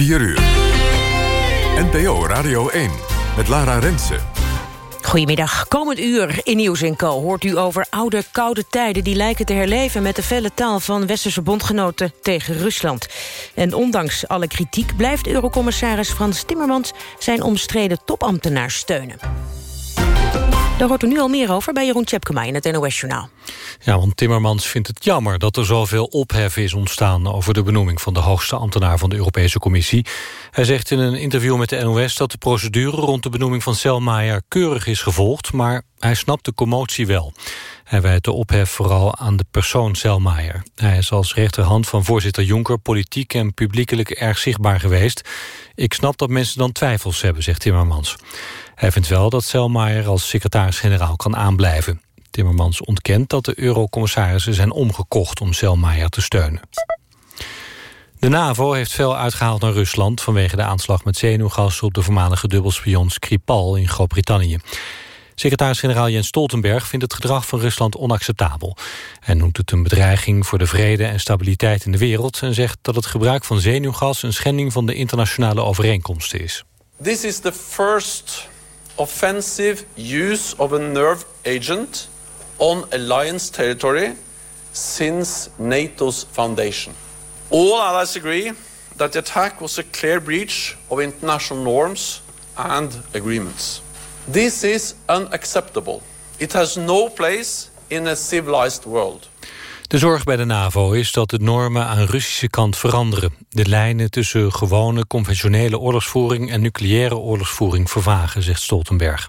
4 uur. NPO Radio 1 met Lara Rensen. Goedemiddag. Komend uur in Nieuws Co hoort u over oude koude tijden... die lijken te herleven met de felle taal van westerse bondgenoten tegen Rusland. En ondanks alle kritiek blijft eurocommissaris Frans Timmermans... zijn omstreden topambtenaar steunen. Daar hoort u nu al meer over bij Jeroen Tjepkema in het NOS-journaal. Ja, want Timmermans vindt het jammer dat er zoveel ophef is ontstaan... over de benoeming van de hoogste ambtenaar van de Europese Commissie. Hij zegt in een interview met de NOS dat de procedure... rond de benoeming van Selmayr keurig is gevolgd... maar hij snapt de commotie wel. Hij wijt de ophef vooral aan de persoon Selmayr. Hij is als rechterhand van voorzitter Juncker... politiek en publiekelijk erg zichtbaar geweest. Ik snap dat mensen dan twijfels hebben, zegt Timmermans. Hij vindt wel dat Selmayr als secretaris-generaal kan aanblijven. Timmermans ontkent dat de eurocommissarissen zijn omgekocht om Selmayr te steunen. De NAVO heeft veel uitgehaald naar Rusland... vanwege de aanslag met zenuwgas op de voormalige dubbelspion Skripal in Groot-Brittannië. Secretaris-generaal Jens Stoltenberg vindt het gedrag van Rusland onacceptabel. Hij noemt het een bedreiging voor de vrede en stabiliteit in de wereld... en zegt dat het gebruik van zenuwgas een schending van de internationale overeenkomsten is. This is the first offensive use of a nerve agent on alliance territory since NATO's foundation. All allies agree that the attack was a clear breach of international norms and agreements. This is unacceptable. It has no place in a civilized world. De zorg bij de NAVO is dat de normen aan Russische kant veranderen. De lijnen tussen gewone conventionele oorlogsvoering... en nucleaire oorlogsvoering vervagen, zegt Stoltenberg.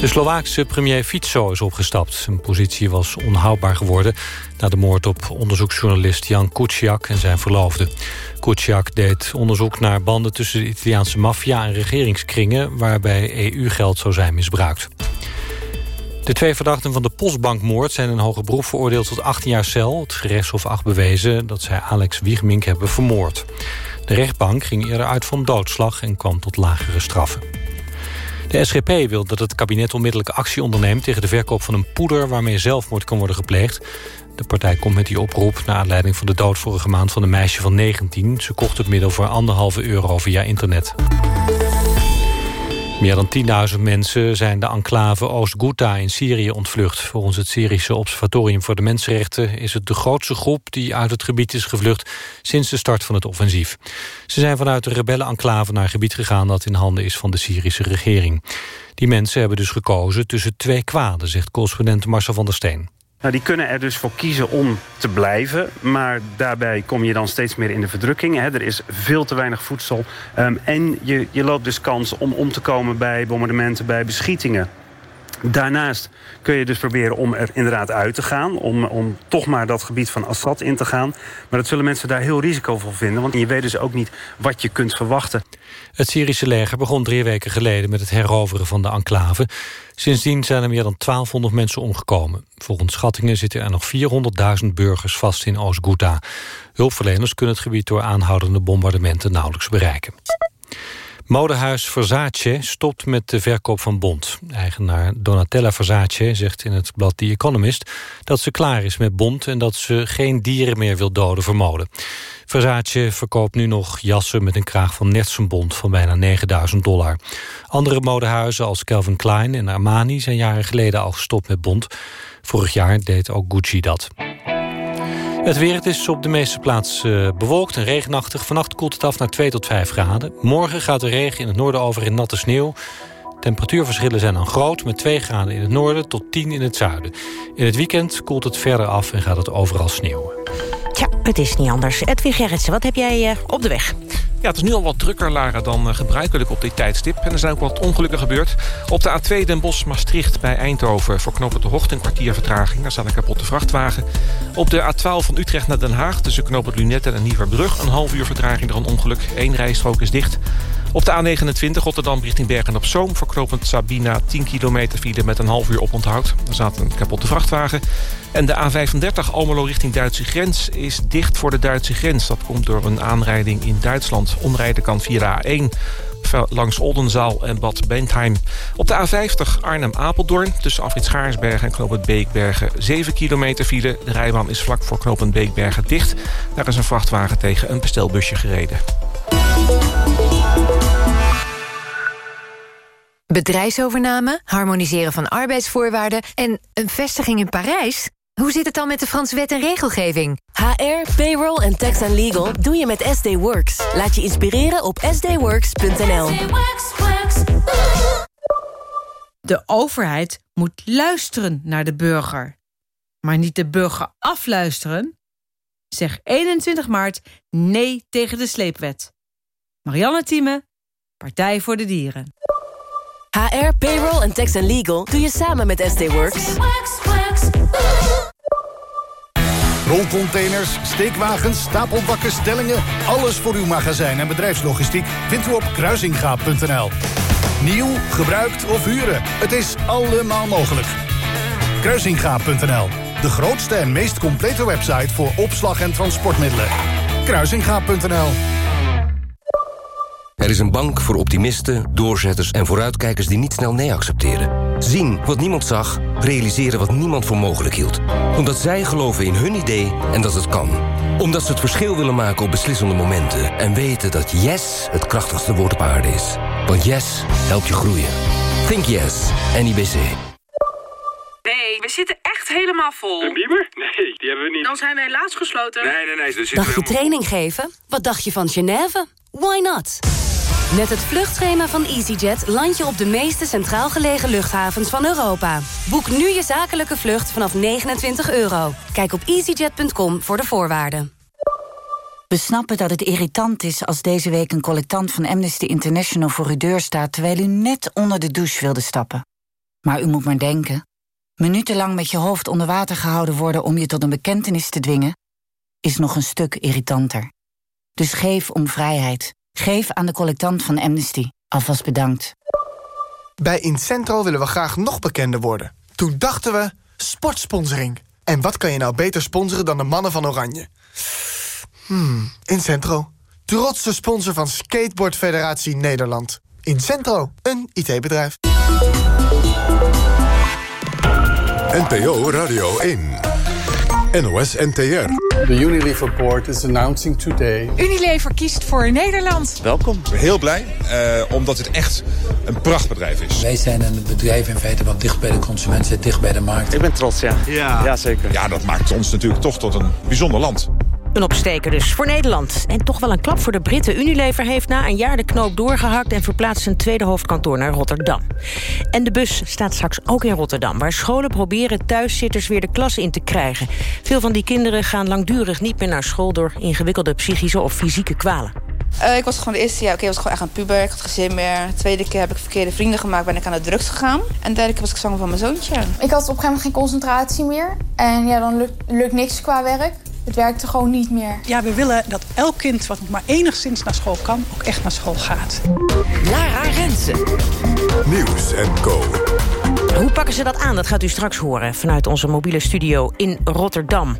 De Slovaakse premier Fico is opgestapt. Zijn positie was onhoudbaar geworden... na de moord op onderzoeksjournalist Jan Kuciak en zijn verloofde. Kuciak deed onderzoek naar banden tussen de Italiaanse maffia en regeringskringen... waarbij EU-geld zou zijn misbruikt. De twee verdachten van de postbankmoord zijn in hoger beroep veroordeeld tot 18 jaar cel. Het gerechtshof acht bewezen dat zij Alex Wiegmink hebben vermoord. De rechtbank ging eerder uit van doodslag en kwam tot lagere straffen. De SGP wil dat het kabinet onmiddellijk actie onderneemt... tegen de verkoop van een poeder waarmee zelfmoord kan worden gepleegd. De partij komt met die oproep naar aanleiding van de dood vorige maand... van een meisje van 19. Ze kocht het middel voor anderhalve euro via internet. Meer dan 10.000 mensen zijn de enclave Oost-Ghouta in Syrië ontvlucht. Volgens het Syrische Observatorium voor de Mensenrechten... is het de grootste groep die uit het gebied is gevlucht... sinds de start van het offensief. Ze zijn vanuit de rebellen-enclave naar gebied gegaan... dat in handen is van de Syrische regering. Die mensen hebben dus gekozen tussen twee kwaden... zegt correspondent Marcel van der Steen. Nou, die kunnen er dus voor kiezen om te blijven. Maar daarbij kom je dan steeds meer in de verdrukking. Hè. Er is veel te weinig voedsel. Um, en je, je loopt dus kans om om te komen bij bombardementen, bij beschietingen. Daarnaast kun je dus proberen om er inderdaad uit te gaan. Om, om toch maar dat gebied van Assad in te gaan. Maar dat zullen mensen daar heel risicovol vinden. Want je weet dus ook niet wat je kunt verwachten. Het Syrische leger begon drie weken geleden met het heroveren van de enclave. Sindsdien zijn er meer dan 1200 mensen omgekomen. Volgens schattingen zitten er nog 400.000 burgers vast in Oost-Ghouta. Hulpverleners kunnen het gebied door aanhoudende bombardementen nauwelijks bereiken. Modehuis Versace stopt met de verkoop van Bond. Eigenaar Donatella Versace zegt in het blad The Economist... dat ze klaar is met Bond en dat ze geen dieren meer wil doden voor mode. Versace verkoopt nu nog jassen met een kraag van Bond van bijna 9000 dollar. Andere modehuizen als Calvin Klein en Armani zijn jaren geleden al gestopt met Bond. Vorig jaar deed ook Gucci dat. Het weer het is op de meeste plaatsen uh, bewolkt en regenachtig. Vannacht koelt het af naar 2 tot 5 graden. Morgen gaat de regen in het noorden over in natte sneeuw. Temperatuurverschillen zijn dan groot, met 2 graden in het noorden tot 10 in het zuiden. In het weekend koelt het verder af en gaat het overal sneeuwen. Tja, het is niet anders. Edwin Gerritsen, wat heb jij uh, op de weg? Ja, het is nu al wat drukker, Lara, dan uh, gebruikelijk op dit tijdstip. En er zijn ook wat ongelukken gebeurd. Op de A2 Den Bosch-Maastricht bij Eindhoven... voor knopen de Hocht een kwartier vertraging. Daar staat een kapotte vrachtwagen. Op de A12 van Utrecht naar Den Haag... tussen knopen Lunette en Nieuwerbrug... een half uur vertraging door een ongeluk. Eén rijstrook is dicht. Op de A29 Rotterdam richting Bergen-op-Zoom... voor knooppunt Sabina 10 kilometer file met een half uur oponthoud. Er staat een kapotte vrachtwagen. En de A35 Almelo richting Duitse grens is dicht voor de Duitse grens. Dat komt door een aanrijding in Duitsland. Omrijden kan via de A1 langs Oldenzaal en Bad Bentheim. Op de A50 Arnhem-Apeldoorn tussen Afrit Schaarsbergen en knooppunt Beekbergen 7 kilometer file. De rijbaan is vlak voor knooppunt Beekbergen dicht. Daar is een vrachtwagen tegen een bestelbusje gereden. Bedrijfsovername, harmoniseren van arbeidsvoorwaarden en een vestiging in Parijs? Hoe zit het dan met de Franse wet en regelgeving? HR, payroll en tax and legal doe je met SD Works. Laat je inspireren op sdworks.nl. De overheid moet luisteren naar de burger. Maar niet de burger afluisteren. Zeg 21 maart nee tegen de sleepwet. Marianne Thieme, Partij voor de Dieren. HR, payroll en tax and legal doe je samen met SD Works. Rolcontainers, steekwagens, stapelbakken, stellingen... alles voor uw magazijn en bedrijfslogistiek vindt u op kruisingaap.nl. Nieuw, gebruikt of huren, het is allemaal mogelijk. Kruisingaap.nl, de grootste en meest complete website... voor opslag en transportmiddelen. Kruisingaap.nl er is een bank voor optimisten, doorzetters en vooruitkijkers die niet snel nee accepteren. Zien wat niemand zag, realiseren wat niemand voor mogelijk hield. Omdat zij geloven in hun idee en dat het kan. Omdat ze het verschil willen maken op beslissende momenten. En weten dat yes het krachtigste woord op aarde is. Want yes helpt je groeien. Think yes, NIBC. Nee, we zitten echt helemaal vol. Een bieber? Nee, die hebben we niet. Dan zijn we helaas gesloten. Nee, nee, nee. Dus Dacht je training geven? Wat dacht je van Genève? Why not? Met het vluchtschema van EasyJet land je op de meeste centraal gelegen luchthavens van Europa. Boek nu je zakelijke vlucht vanaf 29 euro. Kijk op easyjet.com voor de voorwaarden. We snappen dat het irritant is als deze week een collectant van Amnesty International voor uw deur staat... terwijl u net onder de douche wilde stappen. Maar u moet maar denken. Minutenlang met je hoofd onder water gehouden worden om je tot een bekentenis te dwingen... is nog een stuk irritanter. Dus geef om vrijheid. Geef aan de collectant van Amnesty. Alvast bedankt. Bij Incentro willen we graag nog bekender worden. Toen dachten we, sportsponsoring. En wat kan je nou beter sponsoren dan de mannen van Oranje? Hmm, Incentro. Trotse sponsor van Skateboard Federatie Nederland. Incentro, een IT-bedrijf. NPO Radio 1. NOS NTR. The Unilever Board is announcing today... Unilever kiest voor Nederland. Welkom. Heel blij, uh, omdat het echt een prachtbedrijf is. Wij zijn een bedrijf in feite wat dicht bij de consument zit, dicht bij de markt. Ik ben trots, ja. Ja, ja zeker. Ja, dat maakt ons natuurlijk toch tot een bijzonder land. Een opsteker dus voor Nederland. En toch wel een klap voor de Britten. Unilever heeft na een jaar de knoop doorgehakt... en verplaatst zijn tweede hoofdkantoor naar Rotterdam. En de bus staat straks ook in Rotterdam... waar scholen proberen thuiszitters weer de klas in te krijgen. Veel van die kinderen gaan langdurig niet meer naar school... door ingewikkelde psychische of fysieke kwalen. Uh, ik was gewoon de eerste jaar, oké, okay, was gewoon echt een puber. Ik had geen zin meer. De tweede keer heb ik verkeerde vrienden gemaakt, ben ik aan de drugs gegaan. En de derde keer was ik zwanger van mijn zoontje. Ik had op een gegeven moment geen concentratie meer. En ja, dan lukt, lukt niks qua werk. Het werkte gewoon niet meer. Ja, we willen dat elk kind wat maar enigszins naar school kan... ook echt naar school gaat. Lara Rensen. Nieuws en Co. Hoe pakken ze dat aan? Dat gaat u straks horen vanuit onze mobiele studio in Rotterdam.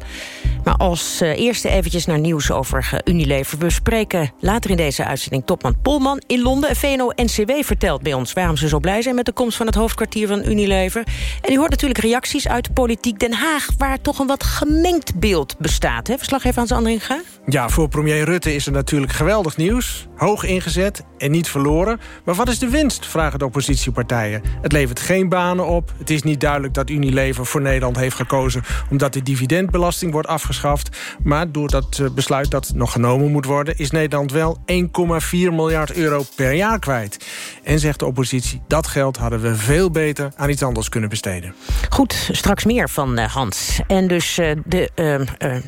Maar als uh, eerste eventjes naar nieuws over uh, Unilever. We spreken later in deze uitzending topman Polman in Londen. VNO-NCW vertelt bij ons waarom ze zo blij zijn... met de komst van het hoofdkwartier van Unilever. En u hoort natuurlijk reacties uit politiek Den Haag... waar toch een wat gemengd beeld bestaat. Hè? Verslaggever Hans Andringa? Ja, voor premier Rutte is er natuurlijk geweldig nieuws. Hoog ingezet en niet verloren. Maar wat is de winst, vragen de oppositiepartijen. Het levert geen banen op. Het is niet duidelijk dat Unilever voor Nederland heeft gekozen... omdat de dividendbelasting wordt afgeschaft. Maar door dat eh, besluit dat nog genomen moet worden... is Nederland wel 1,4 miljard euro per jaar kwijt. En zegt de oppositie, dat geld hadden we veel beter aan iets anders kunnen besteden. Goed, straks meer van uh, Hans. En dus uh, de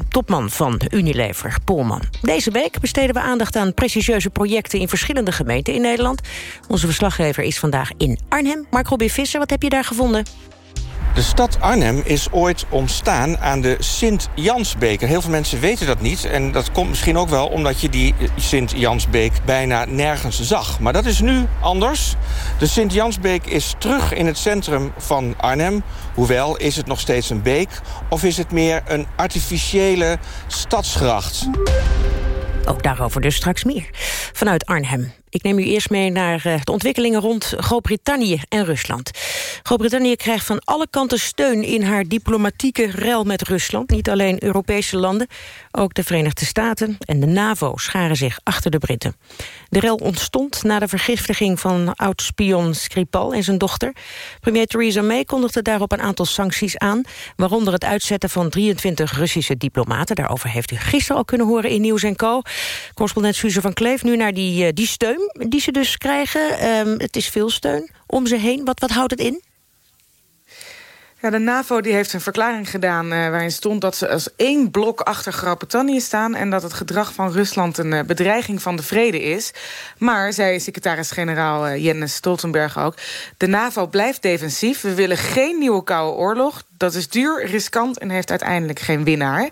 topman van Unilever, Polman. Deze week besteden we aandacht aan prestigieuze projecten... in verschillende gemeenten in Nederland. Onze verslaggever is vandaag in Arnhem. Mark Robin Visser, wat heb je daar gevonden? De stad Arnhem is ooit ontstaan aan de Sint-Jansbeek. Heel veel mensen weten dat niet. En dat komt misschien ook wel omdat je die Sint-Jansbeek bijna nergens zag. Maar dat is nu anders. De Sint-Jansbeek is terug in het centrum van Arnhem. Hoewel, is het nog steeds een beek? Of is het meer een artificiële stadsgracht? Ook daarover dus straks meer. vanuit Arnhem. Ik neem u eerst mee naar eh, de ontwikkelingen rond Groot-Brittannië en Rusland. Groot-Brittannië krijgt van alle kanten steun in haar diplomatieke rel met Rusland. Niet alleen Europese landen, ook de Verenigde Staten en de NAVO scharen zich achter de Britten. De rel ontstond na de vergiftiging van oud-spion Skripal en zijn dochter. Premier Theresa May kondigde daarop een aantal sancties aan, waaronder het uitzetten van 23 Russische diplomaten. Daarover heeft u gisteren al kunnen horen in Nieuws Co. Correspondent Suze van Kleef nu naar die, eh, die steun die ze dus krijgen. Ehm, het is veel steun om ze heen. Wat, wat houdt het in? Ja, de NAVO die heeft een verklaring gedaan uh, waarin stond dat ze als één blok achter Groot-Brittannië staan... en dat het gedrag van Rusland een uh, bedreiging van de vrede is. Maar, zei secretaris-generaal uh, Jens Stoltenberg ook... de NAVO blijft defensief, we willen geen nieuwe koude oorlog dat is duur, riskant en heeft uiteindelijk geen winnaar.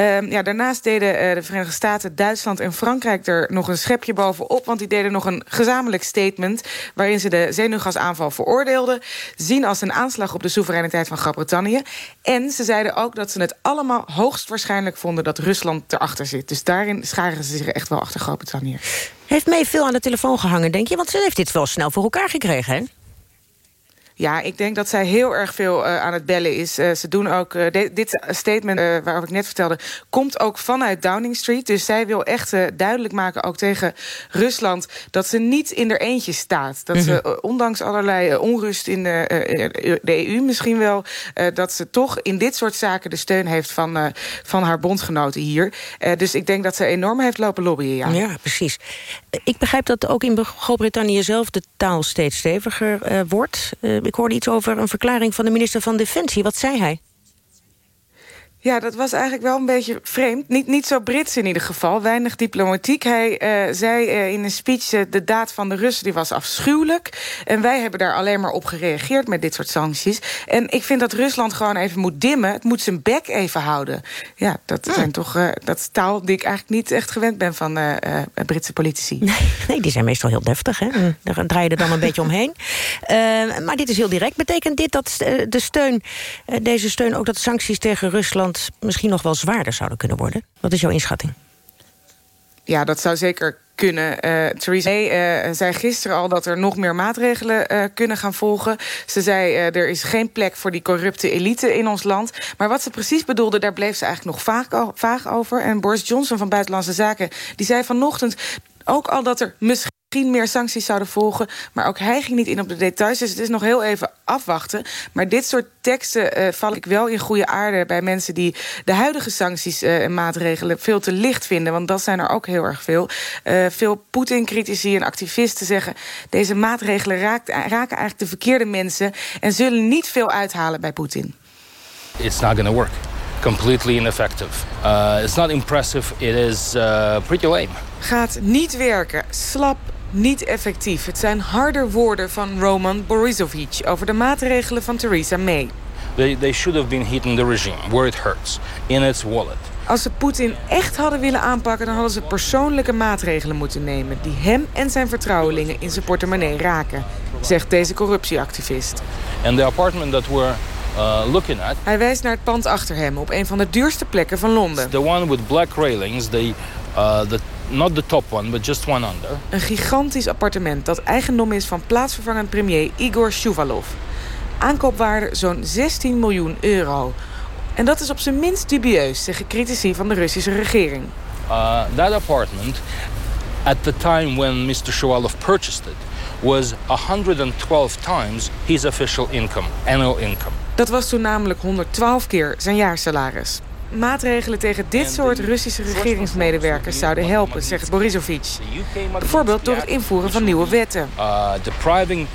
Uh, ja, daarnaast deden uh, de Verenigde Staten, Duitsland en Frankrijk... er nog een schepje bovenop, want die deden nog een gezamenlijk statement... waarin ze de zenuwgasaanval veroordeelden... zien als een aanslag op de soevereiniteit van Groot-Brittannië. En ze zeiden ook dat ze het allemaal hoogstwaarschijnlijk vonden... dat Rusland erachter zit. Dus daarin scharen ze zich echt wel achter Groot-Brittannië. Heeft mee veel aan de telefoon gehangen, denk je? Want ze heeft dit wel snel voor elkaar gekregen, hè? Ja, ik denk dat zij heel erg veel uh, aan het bellen is. Uh, ze doen ook uh, dit statement waarover ik net vertelde, komt ook vanuit Downing Street. Dus zij wil echt duidelijk maken, ook tegen Rusland, dat ze niet in er eentje staat. Dat ze, ondanks allerlei onrust in de, de, EU misschien wel, dat ze toch in dit soort zaken de steun heeft van, van haar bondgenoten hier. dus ik denk dat ze enorm heeft lopen lobbyen. Ja, ja precies. Ik begrijp dat ook in Groot-Brittannië zelf de taal steeds steviger wordt ik hoorde iets over een verklaring van de minister van Defensie. Wat zei hij? Ja, dat was eigenlijk wel een beetje vreemd. Niet, niet zo Brits in ieder geval, weinig diplomatiek. Hij uh, zei uh, in een speech, uh, de daad van de Russen die was afschuwelijk. En wij hebben daar alleen maar op gereageerd met dit soort sancties. En ik vind dat Rusland gewoon even moet dimmen. Het moet zijn bek even houden. Ja, dat, hm. zijn toch, dat is taal die ik eigenlijk niet echt gewend ben van Britse politici. Nee, nee, die zijn meestal heel deftig. Hè? Daar draai je er dan een beetje omheen. maar dit is heel direct. Betekent dit dat de steun, deze steun ook dat sancties tegen Rusland misschien nog wel zwaarder zouden kunnen worden? Wat is jouw inschatting? Ja, dat zou zeker kunnen. Uh, Theresa May uh, zei gisteren al dat er nog meer maatregelen uh, kunnen gaan volgen. Ze zei er is geen plek voor die corrupte elite in ons land. Maar wat ze precies bedoelde, daar bleef ze eigenlijk nog vaag, vaag over. En Boris Johnson van Buitenlandse Zaken die zei vanochtend ook al dat er misschien misschien meer sancties zouden volgen. Maar ook hij ging niet in op de details. Dus het is nog heel even afwachten. Maar dit soort teksten uh, val ik wel in goede aarde... bij mensen die de huidige sancties uh, en maatregelen veel te licht vinden. Want dat zijn er ook heel erg veel. Uh, veel Poetin-critici en activisten zeggen... deze maatregelen raakt, raken eigenlijk de verkeerde mensen... en zullen niet veel uithalen bij Poetin. It's not gonna work. Completely ineffective. Uh, it's not impressive. It is uh, pretty lame. Gaat niet werken. Slap, niet effectief. Het zijn harde woorden van Roman Borisovich over de maatregelen van Theresa May. They, they should have been hitting the regime where it hurts, in its wallet. Als ze Poetin echt hadden willen aanpakken... dan hadden ze persoonlijke maatregelen moeten nemen... die hem en zijn vertrouwelingen in zijn portemonnee raken... zegt deze corruptieactivist. And the apartment that we're uh, looking at... Hij wijst naar het pand achter hem op een van de duurste plekken van Londen. The one with black railings, the, uh, the Not the top one, but just one under. Een gigantisch appartement dat eigendom is van plaatsvervangend premier Igor Shuvalov. Aankoopwaarde zo'n 16 miljoen euro. En dat is op zijn minst dubieus, zeggen critici van de Russische regering. Uh, that apartment, at the time when Mr. Shuvalov purchased it, was 112 times his official income, annual income. Dat was toen namelijk 112 keer zijn jaarsalaris. Maatregelen tegen dit soort Russische regeringsmedewerkers zouden helpen, zegt Borisovich. Bijvoorbeeld door het invoeren van nieuwe wetten. Uh, depriving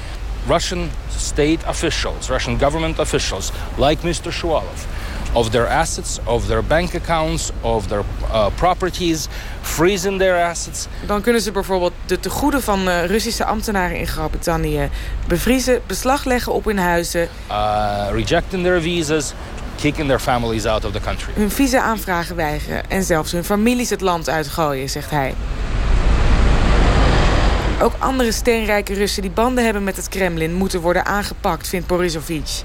Russian state officials, Russian government officials, like Mr. Shuvalov, of their assets, of their bank accounts, of their uh, properties, freezing their assets. Dan kunnen ze bijvoorbeeld de tegoeden van uh, Russische ambtenaren in Groot-Brittannië bevriezen, beslag leggen op hun huizen. Uh, rejecting their visas, kicking their families out of the country. Hun visa-aanvragen weigeren en zelfs hun families het land uitgooien, zegt hij. Ook andere steenrijke Russen die banden hebben met het Kremlin... moeten worden aangepakt, vindt Borisovich.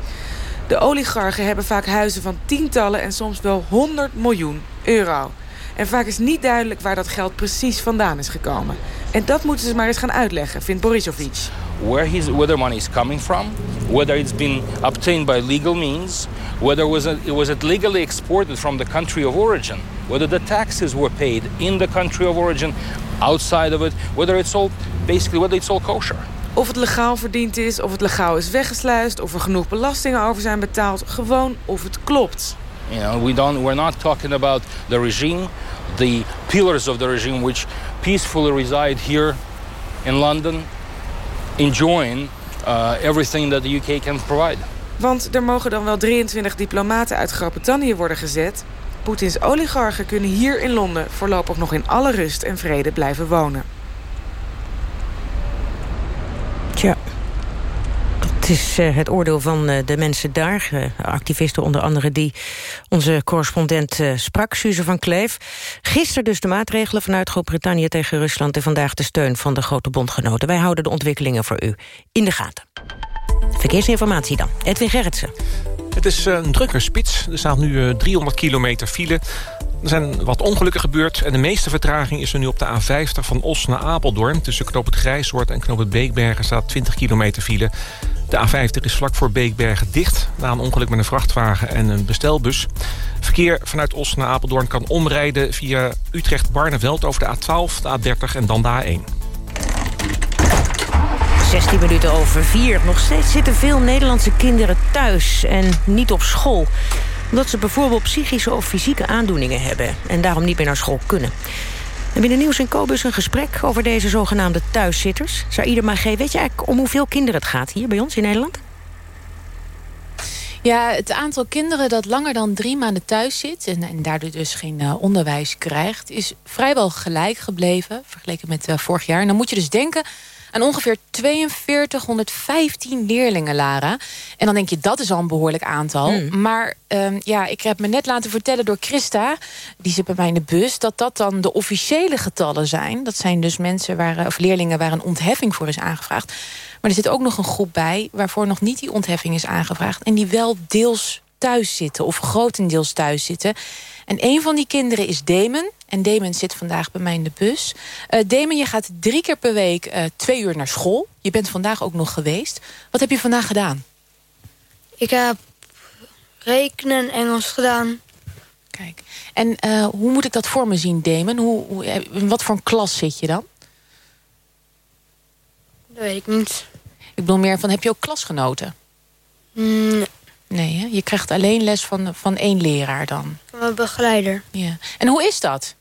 De oligarchen hebben vaak huizen van tientallen en soms wel 100 miljoen euro. En vaak is niet duidelijk waar dat geld precies vandaan is gekomen. En dat moeten ze maar eens gaan uitleggen, vindt Borisovic. Where, his, where the money is coming from, whether it's been obtained by legal means, whether was it, was it legally exported from the country of origin, whether the taxes were paid in the country of origin, outside of it, whether it's all basically whether it's all kosher. Of het legaal verdiend is, of het legaal is weggesluist... of er genoeg belastingen over zijn betaald. Gewoon of het klopt. You know, we don't, we're not talking about the regime, the pillars of the regime... which peacefully reside here in London, enjoying uh, everything that the UK can provide. Want er mogen dan wel 23 diplomaten uit Groot-Brittannië worden gezet. Poetins oligarchen kunnen hier in Londen voorlopig nog in alle rust en vrede blijven wonen. Tja, is uh, het oordeel van uh, de mensen daar. Uh, activisten onder andere die onze correspondent sprak, Suze van Kleef. Gisteren dus de maatregelen vanuit Groot-Brittannië tegen Rusland... en vandaag de steun van de grote bondgenoten. Wij houden de ontwikkelingen voor u in de gaten. Verkeersinformatie dan. Edwin Gerritsen. Het is een drukke spits. Er staat nu 300 kilometer file. Er zijn wat ongelukken gebeurd en de meeste vertraging is er nu op de A50 van Os naar Apeldoorn. Tussen Knoop het Grijshoort en Knoop het Beekbergen staat 20 kilometer file. De A50 is vlak voor Beekbergen dicht. Na een ongeluk met een vrachtwagen en een bestelbus. Verkeer vanuit Os naar Apeldoorn kan omrijden via Utrecht-Barneveld over de A12, de A30 en dan de A1. 16 minuten over 4. Nog steeds zitten veel Nederlandse kinderen thuis en niet op school omdat ze bijvoorbeeld psychische of fysieke aandoeningen hebben... en daarom niet meer naar school kunnen. En binnen Nieuws en Kobus een gesprek over deze zogenaamde thuiszitters. Saïda Magé, weet je eigenlijk om hoeveel kinderen het gaat hier bij ons in Nederland? Ja, het aantal kinderen dat langer dan drie maanden thuis zit... en, daardoor dus geen uh, onderwijs krijgt... is vrijwel gelijk gebleven, vergeleken met uh, vorig jaar. En dan moet je dus denken aan ongeveer 4215 leerlingen, Lara. En dan denk je, dat is al een behoorlijk aantal. Mm. Maar um, ja, ik heb me net laten vertellen door Christa... die zit bij mij in de bus, dat dat dan de officiële getallen zijn. Dat zijn dus mensen waar, of leerlingen waar een ontheffing voor is aangevraagd. Maar er zit ook nog een groep bij waarvoor nog niet die ontheffing is aangevraagd... en die wel deels thuis zitten of grotendeels thuis zitten. En een van die kinderen is Damon. En Damon zit vandaag bij mij in de bus. Uh, Damon, je gaat drie keer per week uh, twee uur naar school. Je bent vandaag ook nog geweest. Wat heb je vandaag gedaan? Ik heb rekenen en Engels gedaan. Kijk, en uh, hoe moet ik dat voor me zien, Damon? Hoe, hoe, in wat voor een klas zit je dan? Dat weet ik niet. Ik bedoel meer van, heb je ook klasgenoten? Mm, Nee, hè? je krijgt alleen les van, van één leraar dan. Van mijn begeleider. Ja. En hoe is dat?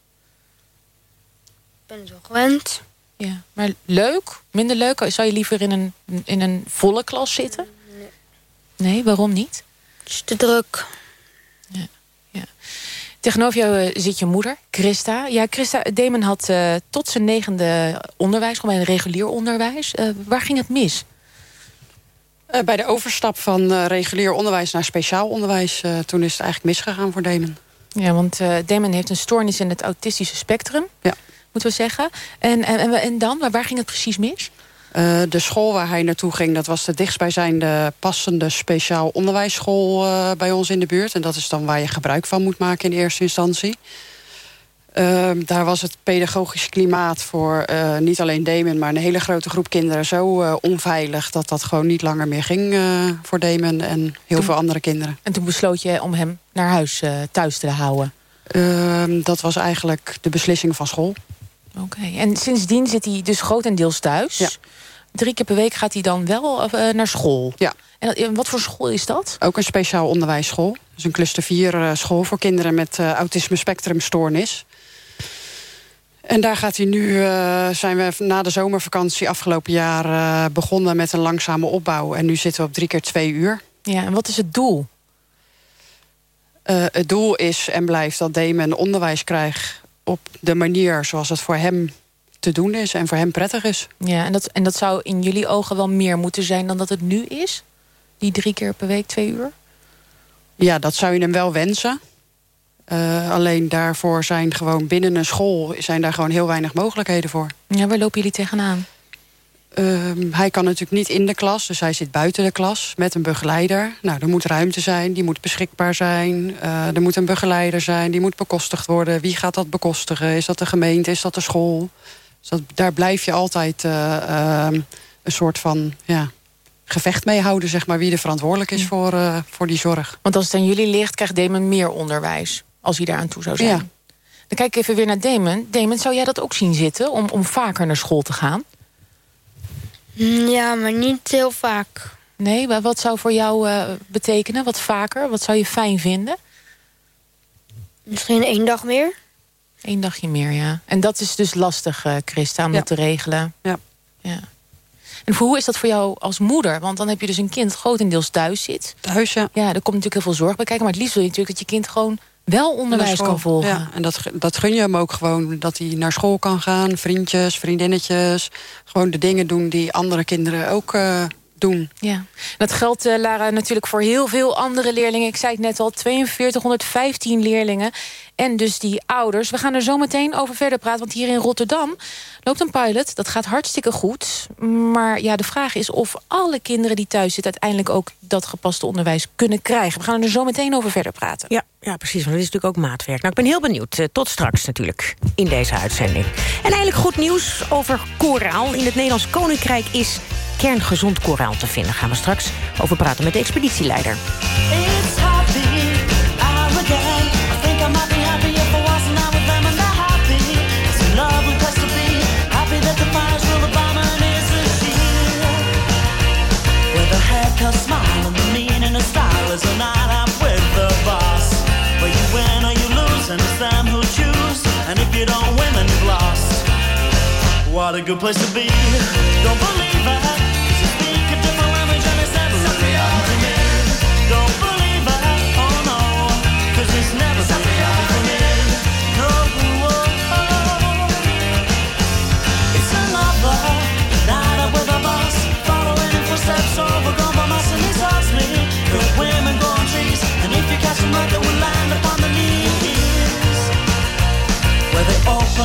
Ik ben het wel gewend. Ja. Maar leuk? Minder leuk? Zou je liever in een, in een volle klas zitten? Nee. Nee, waarom niet? Het is te druk. Ja. ja. Tegenover jou uh, zit je moeder, Christa. Ja, Christa, Damon had uh, tot zijn negende onderwijs, gewoon bij een regulier onderwijs. Uh, waar ging het mis? Uh, bij de overstap van uh, regulier onderwijs naar speciaal onderwijs... Uh, toen is het eigenlijk misgegaan voor Damon. Ja, want Damon heeft een stoornis in het autistische spectrum. Ja. Moeten we zeggen. En, en, en dan? Waar ging het precies mis? de school waar hij naartoe ging... dat was de dichtstbijzijnde passende speciaal onderwijsschool bij ons in de buurt. En dat is dan waar je gebruik van moet maken in eerste instantie. Uh, daar was het pedagogisch klimaat voor uh, niet alleen Damon... maar een hele grote groep kinderen zo uh, onveilig... dat dat gewoon niet langer meer ging voor Damon en heel toen, veel andere kinderen. En toen besloot je om hem naar huis thuis te houden? Ehm, dat was eigenlijk de beslissing van school. Oké, okay. en sindsdien zit hij dus grotendeels thuis? Ja. Drie keer per week gaat hij dan wel naar school? Ja. En wat voor school is dat? Ook een speciaal onderwijsschool. Dus een cluster 4 school voor kinderen met autisme spectrumstoornis. En daar gaat hij nu, uh, zijn we na de zomervakantie afgelopen jaar uh, begonnen met een langzame opbouw. En nu zitten we op drie keer twee uur. Ja, en wat is het doel? Uh, het doel is en blijft dat Damon onderwijs krijgt op de manier zoals het voor hem te doen is en voor hem prettig is. Ja, en dat, en dat zou in jullie ogen wel meer moeten zijn dan dat het nu is? Die drie keer per week twee uur? Ja, dat zou je hem wel wensen. Uh, alleen daarvoor zijn gewoon binnen een school... zijn daar gewoon heel weinig mogelijkheden voor. Ja, waar lopen jullie tegenaan? Ehm, hij kan natuurlijk niet in de klas, dus hij zit buiten de klas met een begeleider. Nou, er moet ruimte zijn, die moet beschikbaar zijn. Uh, er moet een begeleider zijn, die moet bekostigd worden. Wie gaat dat bekostigen? Is dat de gemeente, is dat de school? Dus dat, daar blijf je altijd uh, uh, een soort van ja, gevecht mee houden, zeg maar, wie er verantwoordelijk is voor, uh, voor die zorg. Want als het aan jullie ligt, krijgt Damon meer onderwijs, als hij daar aan toe zou zijn. Ja. Dan kijk ik even weer naar Damon. Damon, zou jij dat ook zien zitten, om, om vaker naar school te gaan? Ja, maar niet heel vaak. Nee, maar wat zou voor jou uh, betekenen? Wat vaker? Wat zou je fijn vinden? Misschien één dag meer. Eén dagje meer, ja. En dat is dus lastig, uh, Christa, om Ja. dat te regelen. Ja. ja. En hoe is dat voor jou als moeder? Want dan heb je dus een kind grotendeels thuis zit. Thuis, ja. Ja, er komt natuurlijk heel veel zorg bij kijken. Maar het liefst wil je natuurlijk dat je kind gewoon wel onderwijs kan volgen. Ja, en dat, dat gun je hem ook gewoon. Dat hij naar school kan gaan, vriendjes, vriendinnetjes. Gewoon de dingen doen die andere kinderen ook eh, doen. Ja, dat geldt, eh, Lara, natuurlijk voor heel veel andere leerlingen. Ik zei het net al, 4215 leerlingen. En dus die ouders. We gaan er zo meteen over verder praten. Want hier in Rotterdam loopt een pilot. Dat gaat hartstikke goed. Maar ja, de vraag is of alle kinderen die thuis zitten... uiteindelijk ook dat gepaste onderwijs kunnen krijgen. We gaan er zo meteen over verder praten. Ja, ja, precies. Want dat is natuurlijk ook maatwerk. Nou, ik ben heel benieuwd. Eh, tot straks natuurlijk in deze uitzending. En eigenlijk goed nieuws over koraal. In het Nederlands Koninkrijk is kerngezond koraal te vinden. Gaan we straks over praten met de expeditieleider.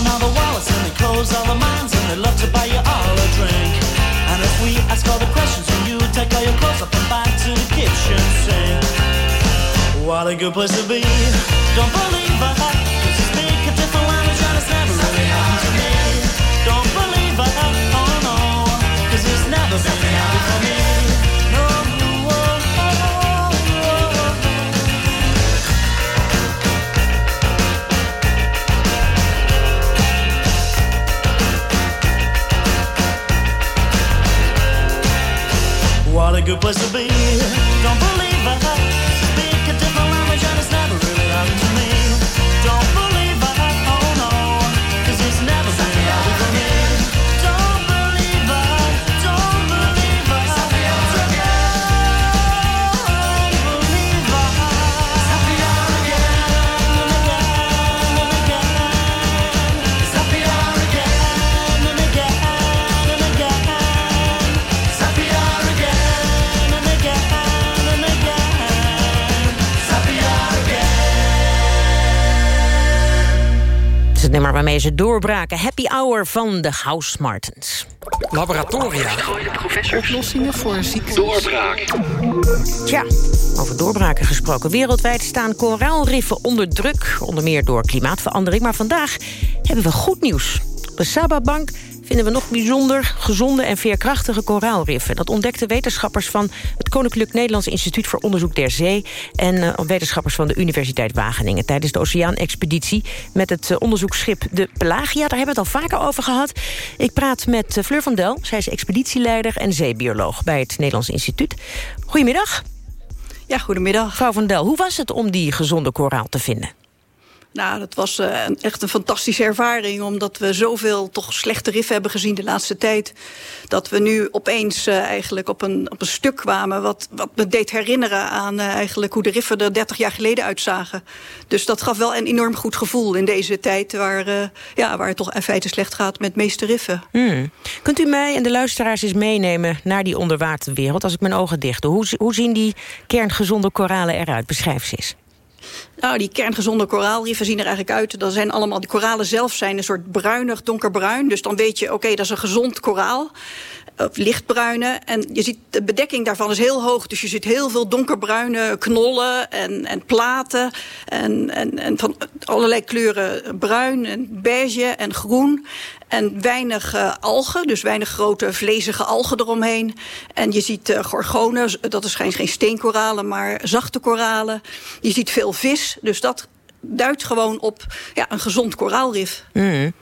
Open all the wallets and they close all the minds and they love to buy you all a drink. And if we ask all the questions and you take all your clothes up and back to the kitchen sink. What a good place to be. Don't believe it. What a good place to be. Don't believe it. Waarmee ze doorbraken. Happy Hour van de House Martens. Laboratoria. Oplossingen voor ziektes. Doorbraak. Tja, over doorbraken gesproken. Wereldwijd staan koraalriffen onder druk. Onder meer door klimaatverandering. Maar vandaag hebben we goed nieuws. Op de Saba-bank vinden we nog bijzonder gezonde en veerkrachtige koraalriffen. Dat ontdekten wetenschappers van het Koninklijk Nederlands Instituut voor Onderzoek der Zee... en eh, wetenschappers van de Universiteit Wageningen... tijdens de Oceaanexpeditie met het eh, onderzoeksschip de Pelagia. Daar hebben we het al vaker over gehad. Ik praat met eh, Fleur van Del. Zij is expeditieleider en zeebioloog bij het Nederlands Instituut. Goedemiddag. Ja, goedemiddag. Mevrouw van Del, hoe was het om die gezonde koraal te vinden? Nou, dat was uh, echt een fantastische ervaring... omdat we zoveel toch slechte riffen hebben gezien de laatste tijd... dat we nu opeens uh, eigenlijk op een, op een stuk kwamen... wat, wat me deed herinneren aan uh, eigenlijk hoe de riffen er 30 jaar geleden uitzagen. Dus dat gaf wel een enorm goed gevoel in deze tijd... waar, ja, waar het toch in feite slecht gaat met meeste riffen. Hmm. Kunt u mij en de luisteraars eens meenemen naar die onderwaterwereld... als ik mijn ogen dicht? Hoe, hoe zien die kerngezonde koralen eruit? Beschrijf ze eens. Nou, die kerngezonde koraalriffen zien er eigenlijk uit. Dat zijn allemaal, die koralen zelf zijn een soort bruinig, donkerbruin. Dus dan weet je, oké, dat is een gezond koraal. of lichtbruine. En je ziet de bedekking daarvan is heel hoog. Dus je ziet heel veel donkerbruine knollen en, en platen. En, en, en van allerlei kleuren bruin en beige en groen. En weinig uh, algen, dus weinig grote vlezige algen eromheen. En je ziet uh, gorgonen, dat is geen, geen steenkoralen, maar zachte koralen. Je ziet veel vis, dus dat duidt gewoon op ja, een gezond koraalrif. Mm.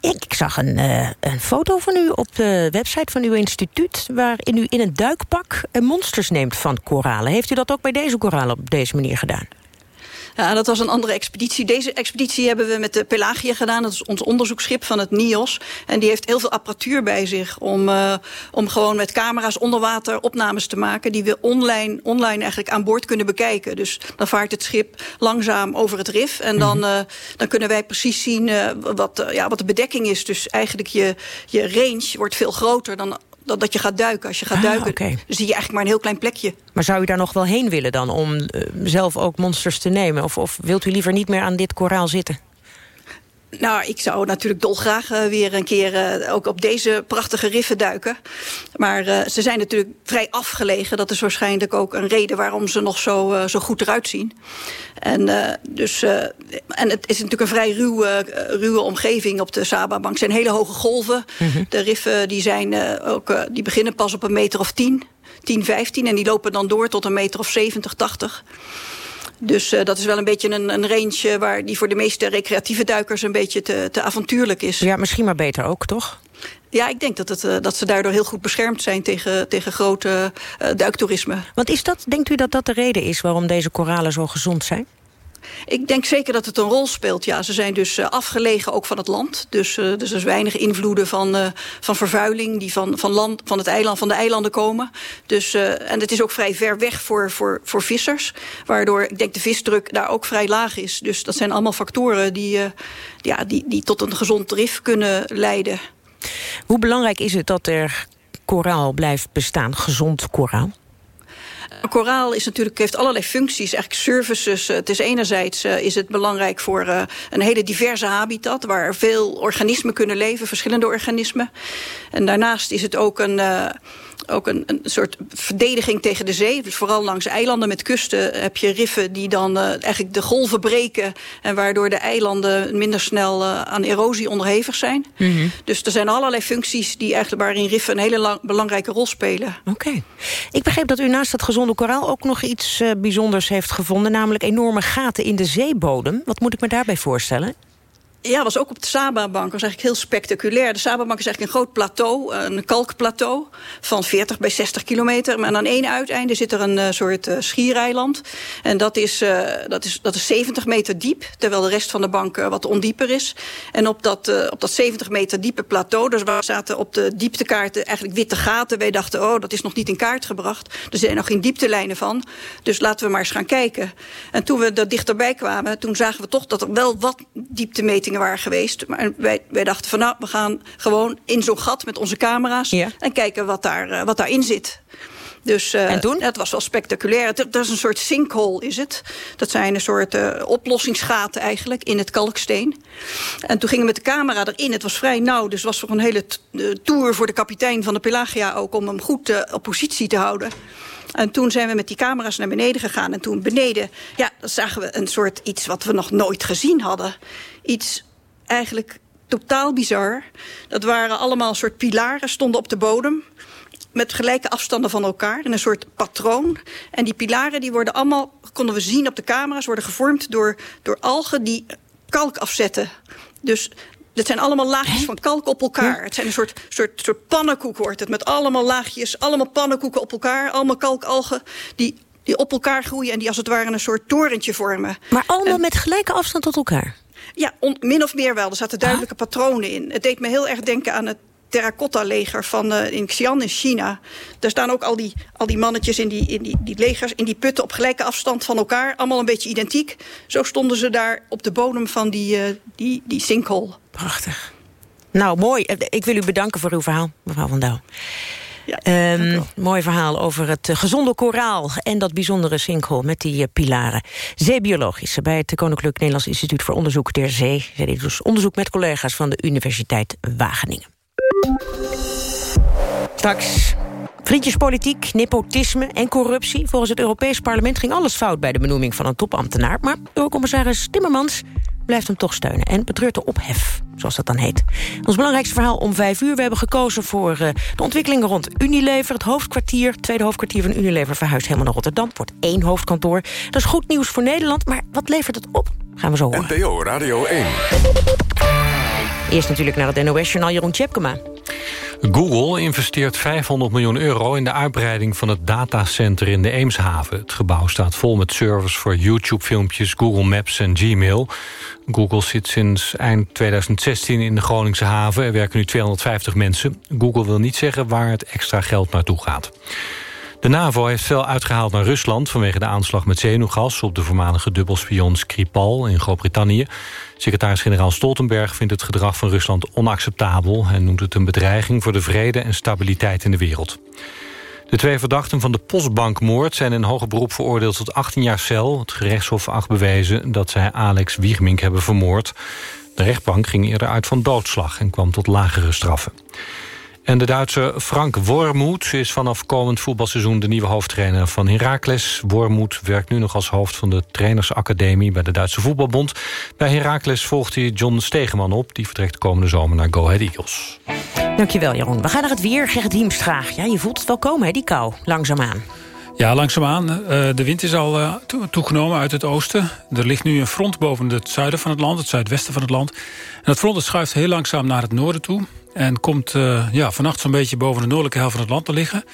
Ik, zag een, uh, een foto van u op de website van uw instituut... waarin u in een duikpak monsters neemt van koralen. Heeft u dat ook bij deze koralen op deze manier gedaan? Ja, dat was een andere expeditie. Deze expeditie hebben we met de Pelagia gedaan. Dat is ons onderzoeksschip van het NIOS. En die heeft heel veel apparatuur bij zich... om, uh, om gewoon met camera's onder water opnames te maken... die we online, online eigenlijk aan boord kunnen bekijken. Dus dan vaart het schip langzaam over het rif. En dan, uh, dan kunnen wij precies zien uh, wat, ja, wat de bedekking is. Dus eigenlijk je, je range wordt veel groter dan dat, dat je gaat duiken. Als je gaat Ah, duiken, zie je eigenlijk maar een heel klein plekje. Maar zou u daar nog wel heen willen dan om uh, zelf ook monsters te nemen? Of, of wilt u liever niet meer aan dit koraal zitten? Nou, ik zou natuurlijk dolgraag uh, weer een keer uh, ook op deze prachtige riffen duiken. Maar uh, ze zijn natuurlijk vrij afgelegen. Dat is waarschijnlijk ook een reden waarom ze nog zo, zo goed eruit zien. En, dus, en het is natuurlijk een vrij ruwe, ruwe omgeving op de Saba-bank. Er zijn hele hoge golven. Mm -hmm. De riffen die zijn, ook, die beginnen pas op een meter of tien. 10, 15 en die lopen dan door tot een meter of 70, 80. Dus uh, dat is wel een beetje een, een range waar die voor de meeste recreatieve duikers een beetje te, te avontuurlijk is. Ja, misschien maar beter ook, toch? Ja, ik denk dat, het, uh, dat ze daardoor heel goed beschermd zijn tegen, tegen grote uh, duiktoerisme. Want is dat, denkt u dat dat de reden is waarom deze koralen zo gezond zijn? Ik denk zeker dat het een rol speelt. Ja, ze zijn dus uh, afgelegen ook van het land. Dus, uh, dus er is weinig invloeden van, uh, van vervuiling die van, van, land, van, het eiland, van de eilanden komen. Dus, en het is ook vrij ver weg voor, voor, voor vissers. Waardoor ik denk de visdruk daar ook vrij laag is. Dus dat zijn allemaal factoren die, ja, die, die tot een gezond rif kunnen leiden. Hoe belangrijk is het dat er koraal blijft bestaan, gezond koraal? Koraal is natuurlijk, heeft allerlei functies, eigenlijk services. Het is enerzijds uh, is het belangrijk voor een hele diverse habitat... waar veel organismen kunnen leven, verschillende organismen. En daarnaast is het ook een... Ook een, een soort verdediging tegen de zee. Dus vooral langs eilanden met kusten heb je riffen die dan uh, eigenlijk de golven breken... en waardoor de eilanden minder snel uh, aan erosie onderhevig zijn. Mm -hmm. Dus er zijn allerlei functies die eigenlijk waarin riffen een hele lang, belangrijke rol spelen. Oké. Okay. Ik begreep dat u naast dat gezonde koraal ook nog iets uh, bijzonders heeft gevonden... namelijk enorme gaten in de zeebodem. Wat moet ik me daarbij voorstellen? Ja, was ook op de Saba-bank. was eigenlijk heel spectaculair. De Saba-bank is eigenlijk een groot plateau, een kalkplateau... van 40 bij 60 kilometer. Maar aan één uiteinde zit er een uh, soort uh, schiereiland. En dat is, uh, dat, is, dat is 70 meter diep, terwijl de rest van de bank wat ondieper is. En op dat, op dat 70 meter diepe plateau... dus waar zaten op de dieptekaarten eigenlijk witte gaten. Wij dachten, oh, dat is nog niet in kaart gebracht. Er zijn nog geen dieptelijnen van. Dus laten we maar eens gaan kijken. En toen we er dichterbij kwamen, toen zagen we toch... dat er wel wat dieptemetingen waren geweest. Maar wij, wij dachten van nou, we gaan gewoon in zo'n gat met onze camera's... Ja. en kijken wat, daar, uh, wat daarin zit. Dus uh, en toen? het was wel spectaculair. Dat is een soort sinkhole, is het. Dat zijn een soort uh, oplossingsgaten eigenlijk in het kalksteen. En toen gingen we met de camera erin. Het was vrij nauw, dus was voor een hele tour voor de kapitein van de Pelagia ook... om hem goed uh, op positie te houden. En toen zijn we met die camera's naar beneden gegaan. En toen beneden, ja, dan zagen we een soort iets wat we nog nooit gezien hadden. Iets eigenlijk totaal bizar. Dat waren allemaal soort pilaren, stonden op de bodem met gelijke afstanden van elkaar, in een soort patroon. En die pilaren die worden allemaal, konden we zien op de camera's... worden gevormd door, door algen die kalk afzetten. Dus het zijn allemaal laagjes van kalk op elkaar. Het zijn een soort, soort, soort pannenkoek wordt het. Met allemaal laagjes, allemaal pannenkoeken op elkaar. Allemaal kalkalgen die, die op elkaar groeien... en die als het ware een soort torentje vormen. Maar allemaal en, met gelijke afstand tot elkaar? Ja, on, min of meer wel. Er zaten duidelijke ah. patronen in. Het deed me heel erg denken aan het terracotta-leger van uh, in Xi'an in China. Daar staan ook al die, al die mannetjes in die, in die, die legers, in die putten op gelijke afstand van elkaar. Allemaal een beetje identiek. Zo stonden ze daar op de bodem van die, uh, die, die sinkhole. Prachtig. Nou, mooi. Ik wil u bedanken voor uw verhaal, mevrouw Van Douw. Ja, um, mooi verhaal over het gezonde koraal en dat bijzondere sinkhole met die uh, pilaren. Zeebiologische bij het Koninklijk Nederlands Instituut voor Onderzoek der Zee. Zij deed dus onderzoek met collega's van de Universiteit Wageningen. Straks Vriendjespolitiek, nepotisme en corruptie. Volgens het Europees Parlement ging alles fout... bij de benoeming van een topambtenaar. Maar eurocommissaris Timmermans blijft hem toch steunen... en betreurt de ophef, zoals dat dan heet. Ons belangrijkste verhaal om vijf uur. We hebben gekozen voor uh, de ontwikkelingen rond Unilever. Het hoofdkwartier, het tweede hoofdkwartier van Unilever... verhuist helemaal naar Rotterdam. wordt één hoofdkantoor. Dat is goed nieuws voor Nederland, maar wat levert het op? Gaan we zo horen. NPO Radio 1. Eerst natuurlijk naar het NOS-journaal Jeroen Tjepkema. Google investeert 500 miljoen euro in de uitbreiding van het datacenter in de Eemshaven. Het gebouw staat vol met servers voor YouTube-filmpjes, Google Maps en Gmail. Google zit sinds eind 2016 in de Groningse haven. Er werken nu 250 mensen. Google wil niet zeggen waar het extra geld naartoe gaat. De NAVO heeft veel uitgehaald naar Rusland... vanwege de aanslag met zenuwgas op de voormalige dubbelspion Skripal in Groot-Brittannië. Secretaris-generaal Stoltenberg vindt het gedrag van Rusland onacceptabel... en noemt het een bedreiging voor de vrede en stabiliteit in de wereld. De twee verdachten van de postbankmoord zijn in hoger beroep veroordeeld tot 18 jaar cel. Het gerechtshof acht bewezen dat zij Alex Wiegmink hebben vermoord. De rechtbank ging eerder uit van doodslag en kwam tot lagere straffen. En de Duitse Frank Wormoed is vanaf komend voetbalseizoen... de nieuwe hoofdtrainer van Heracles. Wormoed werkt nu nog als hoofd van de trainersacademie... bij de Duitse Voetbalbond. Bij Heracles volgt hij John Stegeman op. Die vertrekt komende zomer naar Go Ahead Eagles. Dankjewel, Jeroen. We gaan naar het weer. Gerrit Hiemstra. Ja, je voelt het wel komen, hè, die kou. Langzaamaan. Ja, langzaamaan. Uh, de wind is al uh, toegenomen uit het oosten. Er ligt nu een front boven het zuiden van het land, het zuidwesten van het land. En dat front schuift heel langzaam naar het noorden toe. En komt uh, ja, vannacht zo'n beetje boven de noordelijke helft van het land te liggen.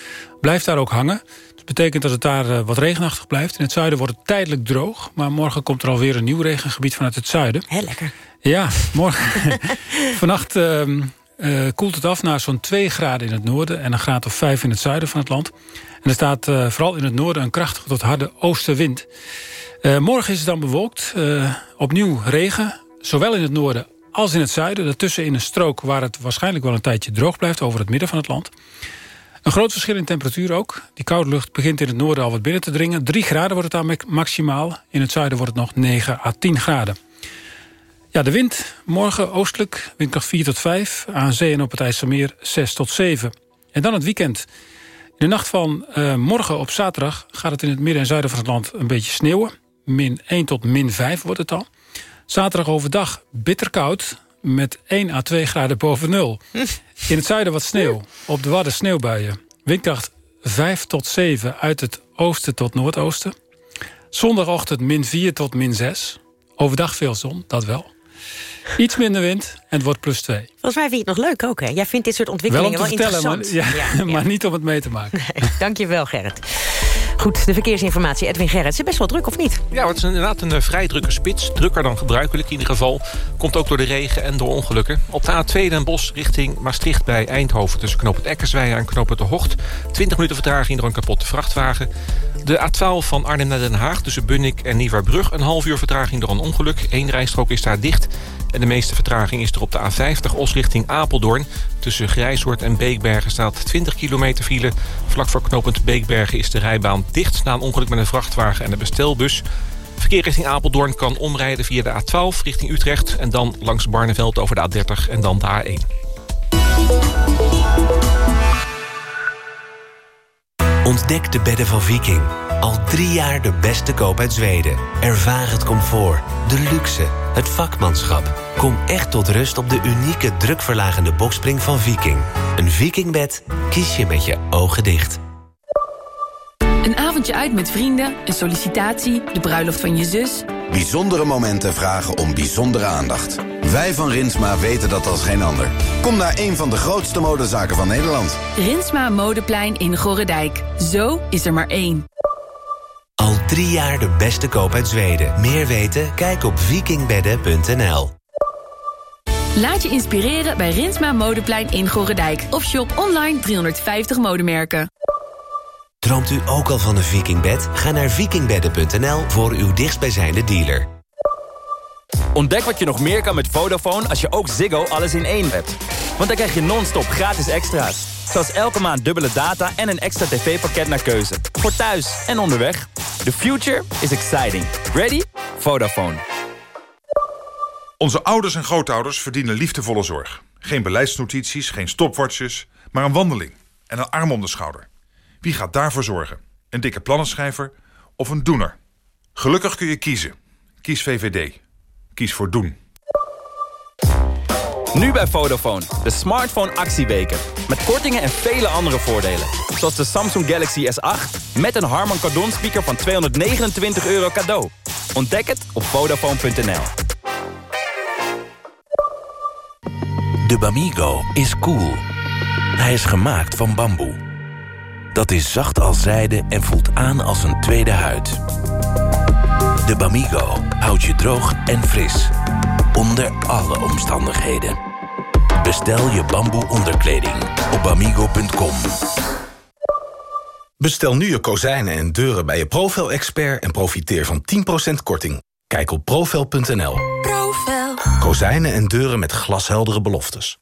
Blijft daar ook hangen. Dat betekent dat het daar uh, wat regenachtig blijft. In het zuiden wordt het tijdelijk droog. Maar morgen komt er alweer een nieuw regengebied vanuit het zuiden. Heel lekker. Ja, morgen. Vannacht uh, koelt het af naar zo'n 2 graden in het noorden... en een graad of 5 in het zuiden van het land. En er staat vooral in het noorden een krachtige tot harde oostenwind. morgen is het dan bewolkt. opnieuw regen, zowel in het noorden als in het zuiden. Daartussen in een strook waar het waarschijnlijk wel een tijdje droog blijft... over het midden van het land. Een groot verschil in temperatuur ook. Die koude lucht begint in het noorden al wat binnen te dringen. 3 graden wordt het daar maximaal. In het zuiden wordt het nog 9 à 10 graden. Ja, de wind morgen oostelijk, windkracht 4 tot 5. Aan zee en op het IJsselmeer 6 tot 7. En dan het weekend. In de nacht van uh, morgen op zaterdag gaat het in het midden en zuiden van het land een beetje sneeuwen. Min 1 tot min 5 wordt het dan. Zaterdag overdag bitter koud met 1 à 2 graden boven nul. In het zuiden wat sneeuw. Op de Wadden sneeuwbuien. Windkracht 5 tot 7 uit het oosten tot noordoosten. Zondagochtend min 4 tot min 6. Overdag veel zon, dat wel. Iets minder wind en het wordt plus 2. Volgens mij vind je het nog leuk ook, hè? Jij vindt dit soort ontwikkelingen wel, wel interessant. Maar, ja, ja, maar niet om het mee te maken. Nee, dank je wel, Gerrit. Goed, de verkeersinformatie. Edwin Gerrit, is best wel druk, of niet? Ja, het is inderdaad een uh, vrij drukke spits. Drukker dan gebruikelijk in ieder geval. Komt ook door de regen en door ongelukken. Op de A2 Den Bosch richting Maastricht bij Eindhoven... tussen knoop het en knoop het de Hocht. 20 minuten vertraging door een kapotte vrachtwagen. De A12 van Arnhem naar Den Haag tussen Bunnik en Nieuwerbrug. Een half uur vertraging door een ongeluk. Eén rijstrook is daar dicht. En de meeste vertraging is er op de A50 Os richting Apeldoorn. Tussen Grijshoort en Beekbergen staat 20 kilometer file. Vlak voor knooppunt Beekbergen is de rijbaan dicht... na een ongeluk met een vrachtwagen en een bestelbus. Verkeer richting Apeldoorn kan omrijden via de A12 richting Utrecht... en dan langs Barneveld over de A30 en dan de A1. Ontdek de bedden van Viking. Al drie jaar de beste koop uit Zweden. Ervaar het comfort, de luxe, het vakmanschap. Kom echt tot rust op de unieke drukverlagende bokspring van Viking. Een Vikingbed kies je met je ogen dicht. Een avondje uit met vrienden, een sollicitatie, de bruiloft van je zus. Bijzondere momenten vragen om bijzondere aandacht. Wij van Rinsma weten dat als geen ander. Kom naar een van de grootste modezaken van Nederland. Rinsma Modeplein in Gorredijk. Zo is er maar één. Al drie jaar de beste koop uit Zweden. Meer weten? Kijk op vikingbedden.nl. Laat je inspireren bij Rinsma Modeplein in Gorredijk. Of shop online 350 modemerken. Droomt u ook al van een vikingbed? Ga naar vikingbedden.nl voor uw dichtstbijzijnde dealer. Ontdek wat je nog meer kan met Vodafone als je ook Ziggo alles in één hebt. Want dan krijg je non-stop gratis extra's. Zoals elke maand dubbele data en een extra tv-pakket naar keuze. Voor thuis en onderweg. The future is exciting. Ready? Vodafone. Onze ouders en grootouders verdienen liefdevolle zorg. Geen beleidsnotities, geen stopwatches, maar een wandeling en een arm om de schouder. Wie gaat daarvoor zorgen? Een dikke plannenschrijver of een doener? Gelukkig kun je kiezen. Kies VVD. Kies voor doen. Nu bij Vodafone, de smartphone actieweken. Met kortingen en vele andere voordelen. Zoals de Samsung Galaxy S8 met een Harman Kardon speaker van 229 euro cadeau. Ontdek het op Vodafone.nl. De Bamigo is cool. Hij is gemaakt van bamboe. Dat is zacht als zijde en voelt aan als een tweede huid. De Bamigo houdt je droog en fris. Onder alle omstandigheden. Bestel je bamboe onderkleding op bamigo.com. Bestel nu je kozijnen en deuren bij je Profel-expert... en profiteer van 10% korting. Kijk op profel.nl. Profel. Kozijnen en deuren met glasheldere beloftes.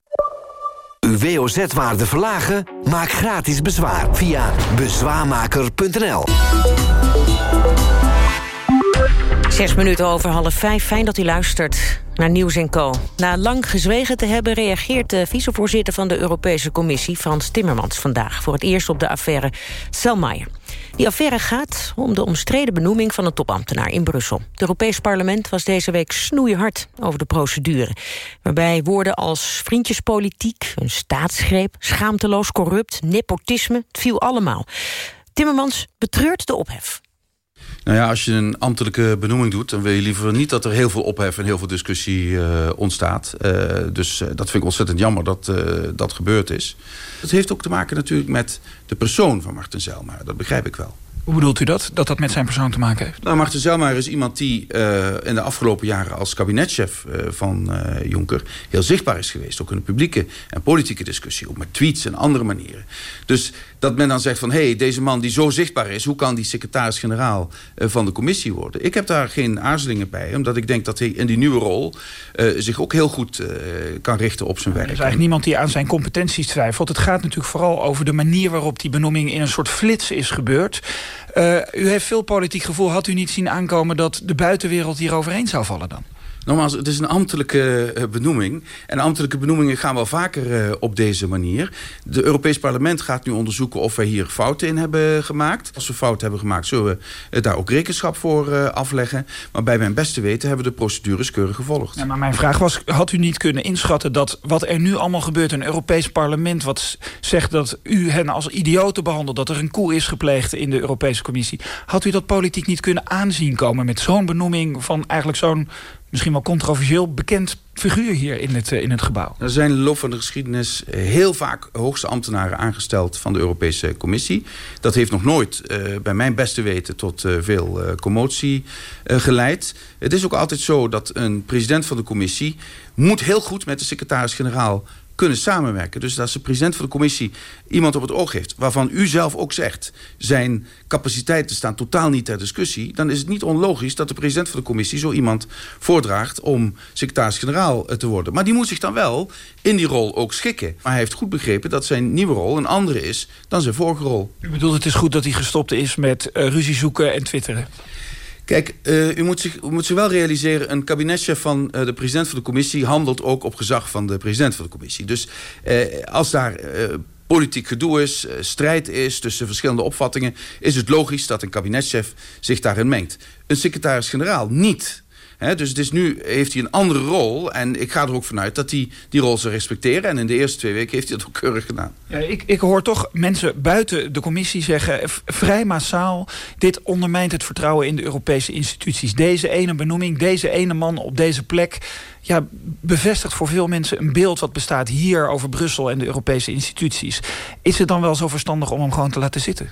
Uw WOZ-waarde verlagen? Maak gratis bezwaar via bezwaarmaker.nl. Zes minuten over half vijf. Fijn dat u luistert naar Nieuws Co. Na lang gezwegen te hebben reageert de vicevoorzitter van de Europese Commissie... Frans Timmermans vandaag voor het eerst op de affaire Selmayr. Die affaire gaat om de omstreden benoeming van een topambtenaar in Brussel. Het Europees Parlement was deze week snoeihard over de procedure. Waarbij woorden als vriendjespolitiek, een staatsgreep... schaamteloos corrupt, nepotisme, het viel allemaal. Timmermans betreurt de ophef. Nou ja, als je een ambtelijke benoeming doet... dan wil je liever niet dat er heel veel ophef en heel veel discussie uh, ontstaat. Uh, dus uh, dat vind ik ontzettend jammer dat dat gebeurd is. Dat heeft ook te maken natuurlijk met de persoon van Martin Zelma. Dat begrijp ik wel. Hoe bedoelt u dat? Dat dat met zijn persoon te maken heeft? Nou, Marten Zelmaar is iemand die uh, in de afgelopen jaren als kabinetchef uh, van uh, Jonker heel zichtbaar is geweest. Ook in de publieke en politieke discussie. Ook met tweets en andere manieren. Dus dat men dan zegt van... hé, hey, deze man die zo zichtbaar is... hoe kan die secretaris-generaal van de commissie worden? Ik heb daar geen aarzelingen bij. Omdat ik denk dat hij in die nieuwe rol... zich ook heel goed kan richten op zijn werk. Er is eigenlijk niemand die aan zijn competenties twijfelt. Het gaat natuurlijk vooral over de manier waarop die benoeming... in een soort flits is gebeurd. Uh, u heeft veel politiek gevoel. Had u niet zien aankomen dat de buitenwereld hier overheen zou vallen dan? Nogmaals, het is een ambtelijke uh, benoeming. En ambtelijke benoemingen gaan wel vaker uh, op deze manier. Het Europees Parlement gaat nu onderzoeken of wij hier fouten in hebben gemaakt. Als we fouten hebben gemaakt, zullen we daar ook rekenschap voor afleggen. Maar bij mijn beste weten hebben we de procedures keurig gevolgd. Ja, maar mijn vraag was, had u niet kunnen inschatten dat wat er nu allemaal gebeurt... een Europees Parlement wat zegt dat u hen als idioten behandelt... dat er een koe is gepleegd in de Europese Commissie... had u dat politiek niet kunnen aanzien komen met zo'n benoeming van eigenlijk zo'n misschien wel controversieel bekend figuur hier in het, in het gebouw. Er zijn in de loop van de geschiedenis heel vaak hoogste ambtenaren aangesteld van de Europese Commissie. Dat heeft nog nooit, uh, bij mijn beste weten, tot uh, veel uh, commotie geleid. Het is ook altijd zo dat een president van de commissie moet heel goed met de secretaris-generaal kunnen samenwerken. Dus als de president van de commissie iemand op het oog heeft... waarvan u zelf ook zegt... zijn capaciteiten staan totaal niet ter discussie... dan is het niet onlogisch dat de president van de commissie... zo iemand voordraagt om secretaris-generaal te worden. Maar die moet zich dan wel in die rol ook schikken. Maar hij heeft goed begrepen dat zijn nieuwe rol een andere is... dan zijn vorige rol. U bedoelt het is goed dat hij gestopt is met uh, ruzie zoeken en twitteren? Kijk, uh, u, moet zich, moet zich wel realiseren... een kabinetchef van uh, de president van de commissie... handelt ook op gezag van de president van de commissie. Dus uh, als daar politiek gedoe is, strijd is... tussen verschillende opvattingen... is het logisch dat een kabinetchef zich daarin mengt. Een secretaris-generaal niet... He, dus het is nu heeft hij een andere rol. En ik ga er ook vanuit dat hij die rol zal respecteren. En in de eerste twee weken heeft hij dat ook keurig gedaan. Ja, ik, ik hoor toch mensen buiten de commissie zeggen... vrij massaal, dit ondermijnt het vertrouwen in de Europese instituties. Deze ene benoeming, deze ene man op deze plek... Ja, bevestigt voor veel mensen een beeld wat bestaat hier over Brussel en de Europese instituties. Is het dan wel zo verstandig om hem gewoon te laten zitten?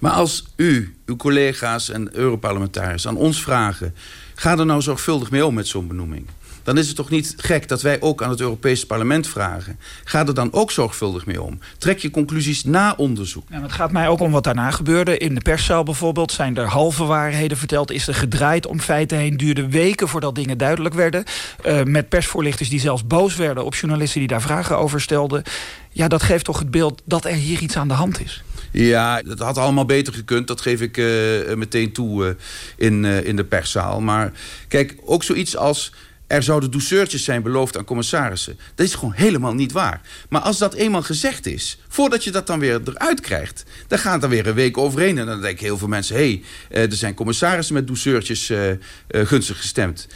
Maar als u, uw collega's en Europarlementariërs aan ons vragen... Ga er nou zorgvuldig mee om met zo'n benoeming. Dan is het toch niet gek dat wij ook aan het Europese parlement vragen. Ga er dan ook zorgvuldig mee om. Trek je conclusies na onderzoek. Ja, het gaat mij ook om wat daarna gebeurde. In de perszaal bijvoorbeeld zijn er halve waarheden verteld. Is er gedraaid om feiten heen. Duurde weken voordat dingen duidelijk werden. Uh, met persvoorlichters die zelfs boos werden op journalisten die daar vragen over stelden. Ja, dat geeft toch het beeld dat er hier iets aan de hand is. Ja, dat had allemaal beter gekund. Dat geef ik uh, meteen toe uh, in, in de perszaal. Maar kijk, ook zoiets als er zouden douceurtjes zijn beloofd aan commissarissen. Dat is gewoon helemaal niet waar. Maar als dat eenmaal gezegd is, voordat je dat dan weer eruit krijgt... dan gaat er weer een week overheen en dan denken heel veel mensen... hé, hey, eh, er zijn commissarissen met douceurtjes uh, uh, gunstig gestemd.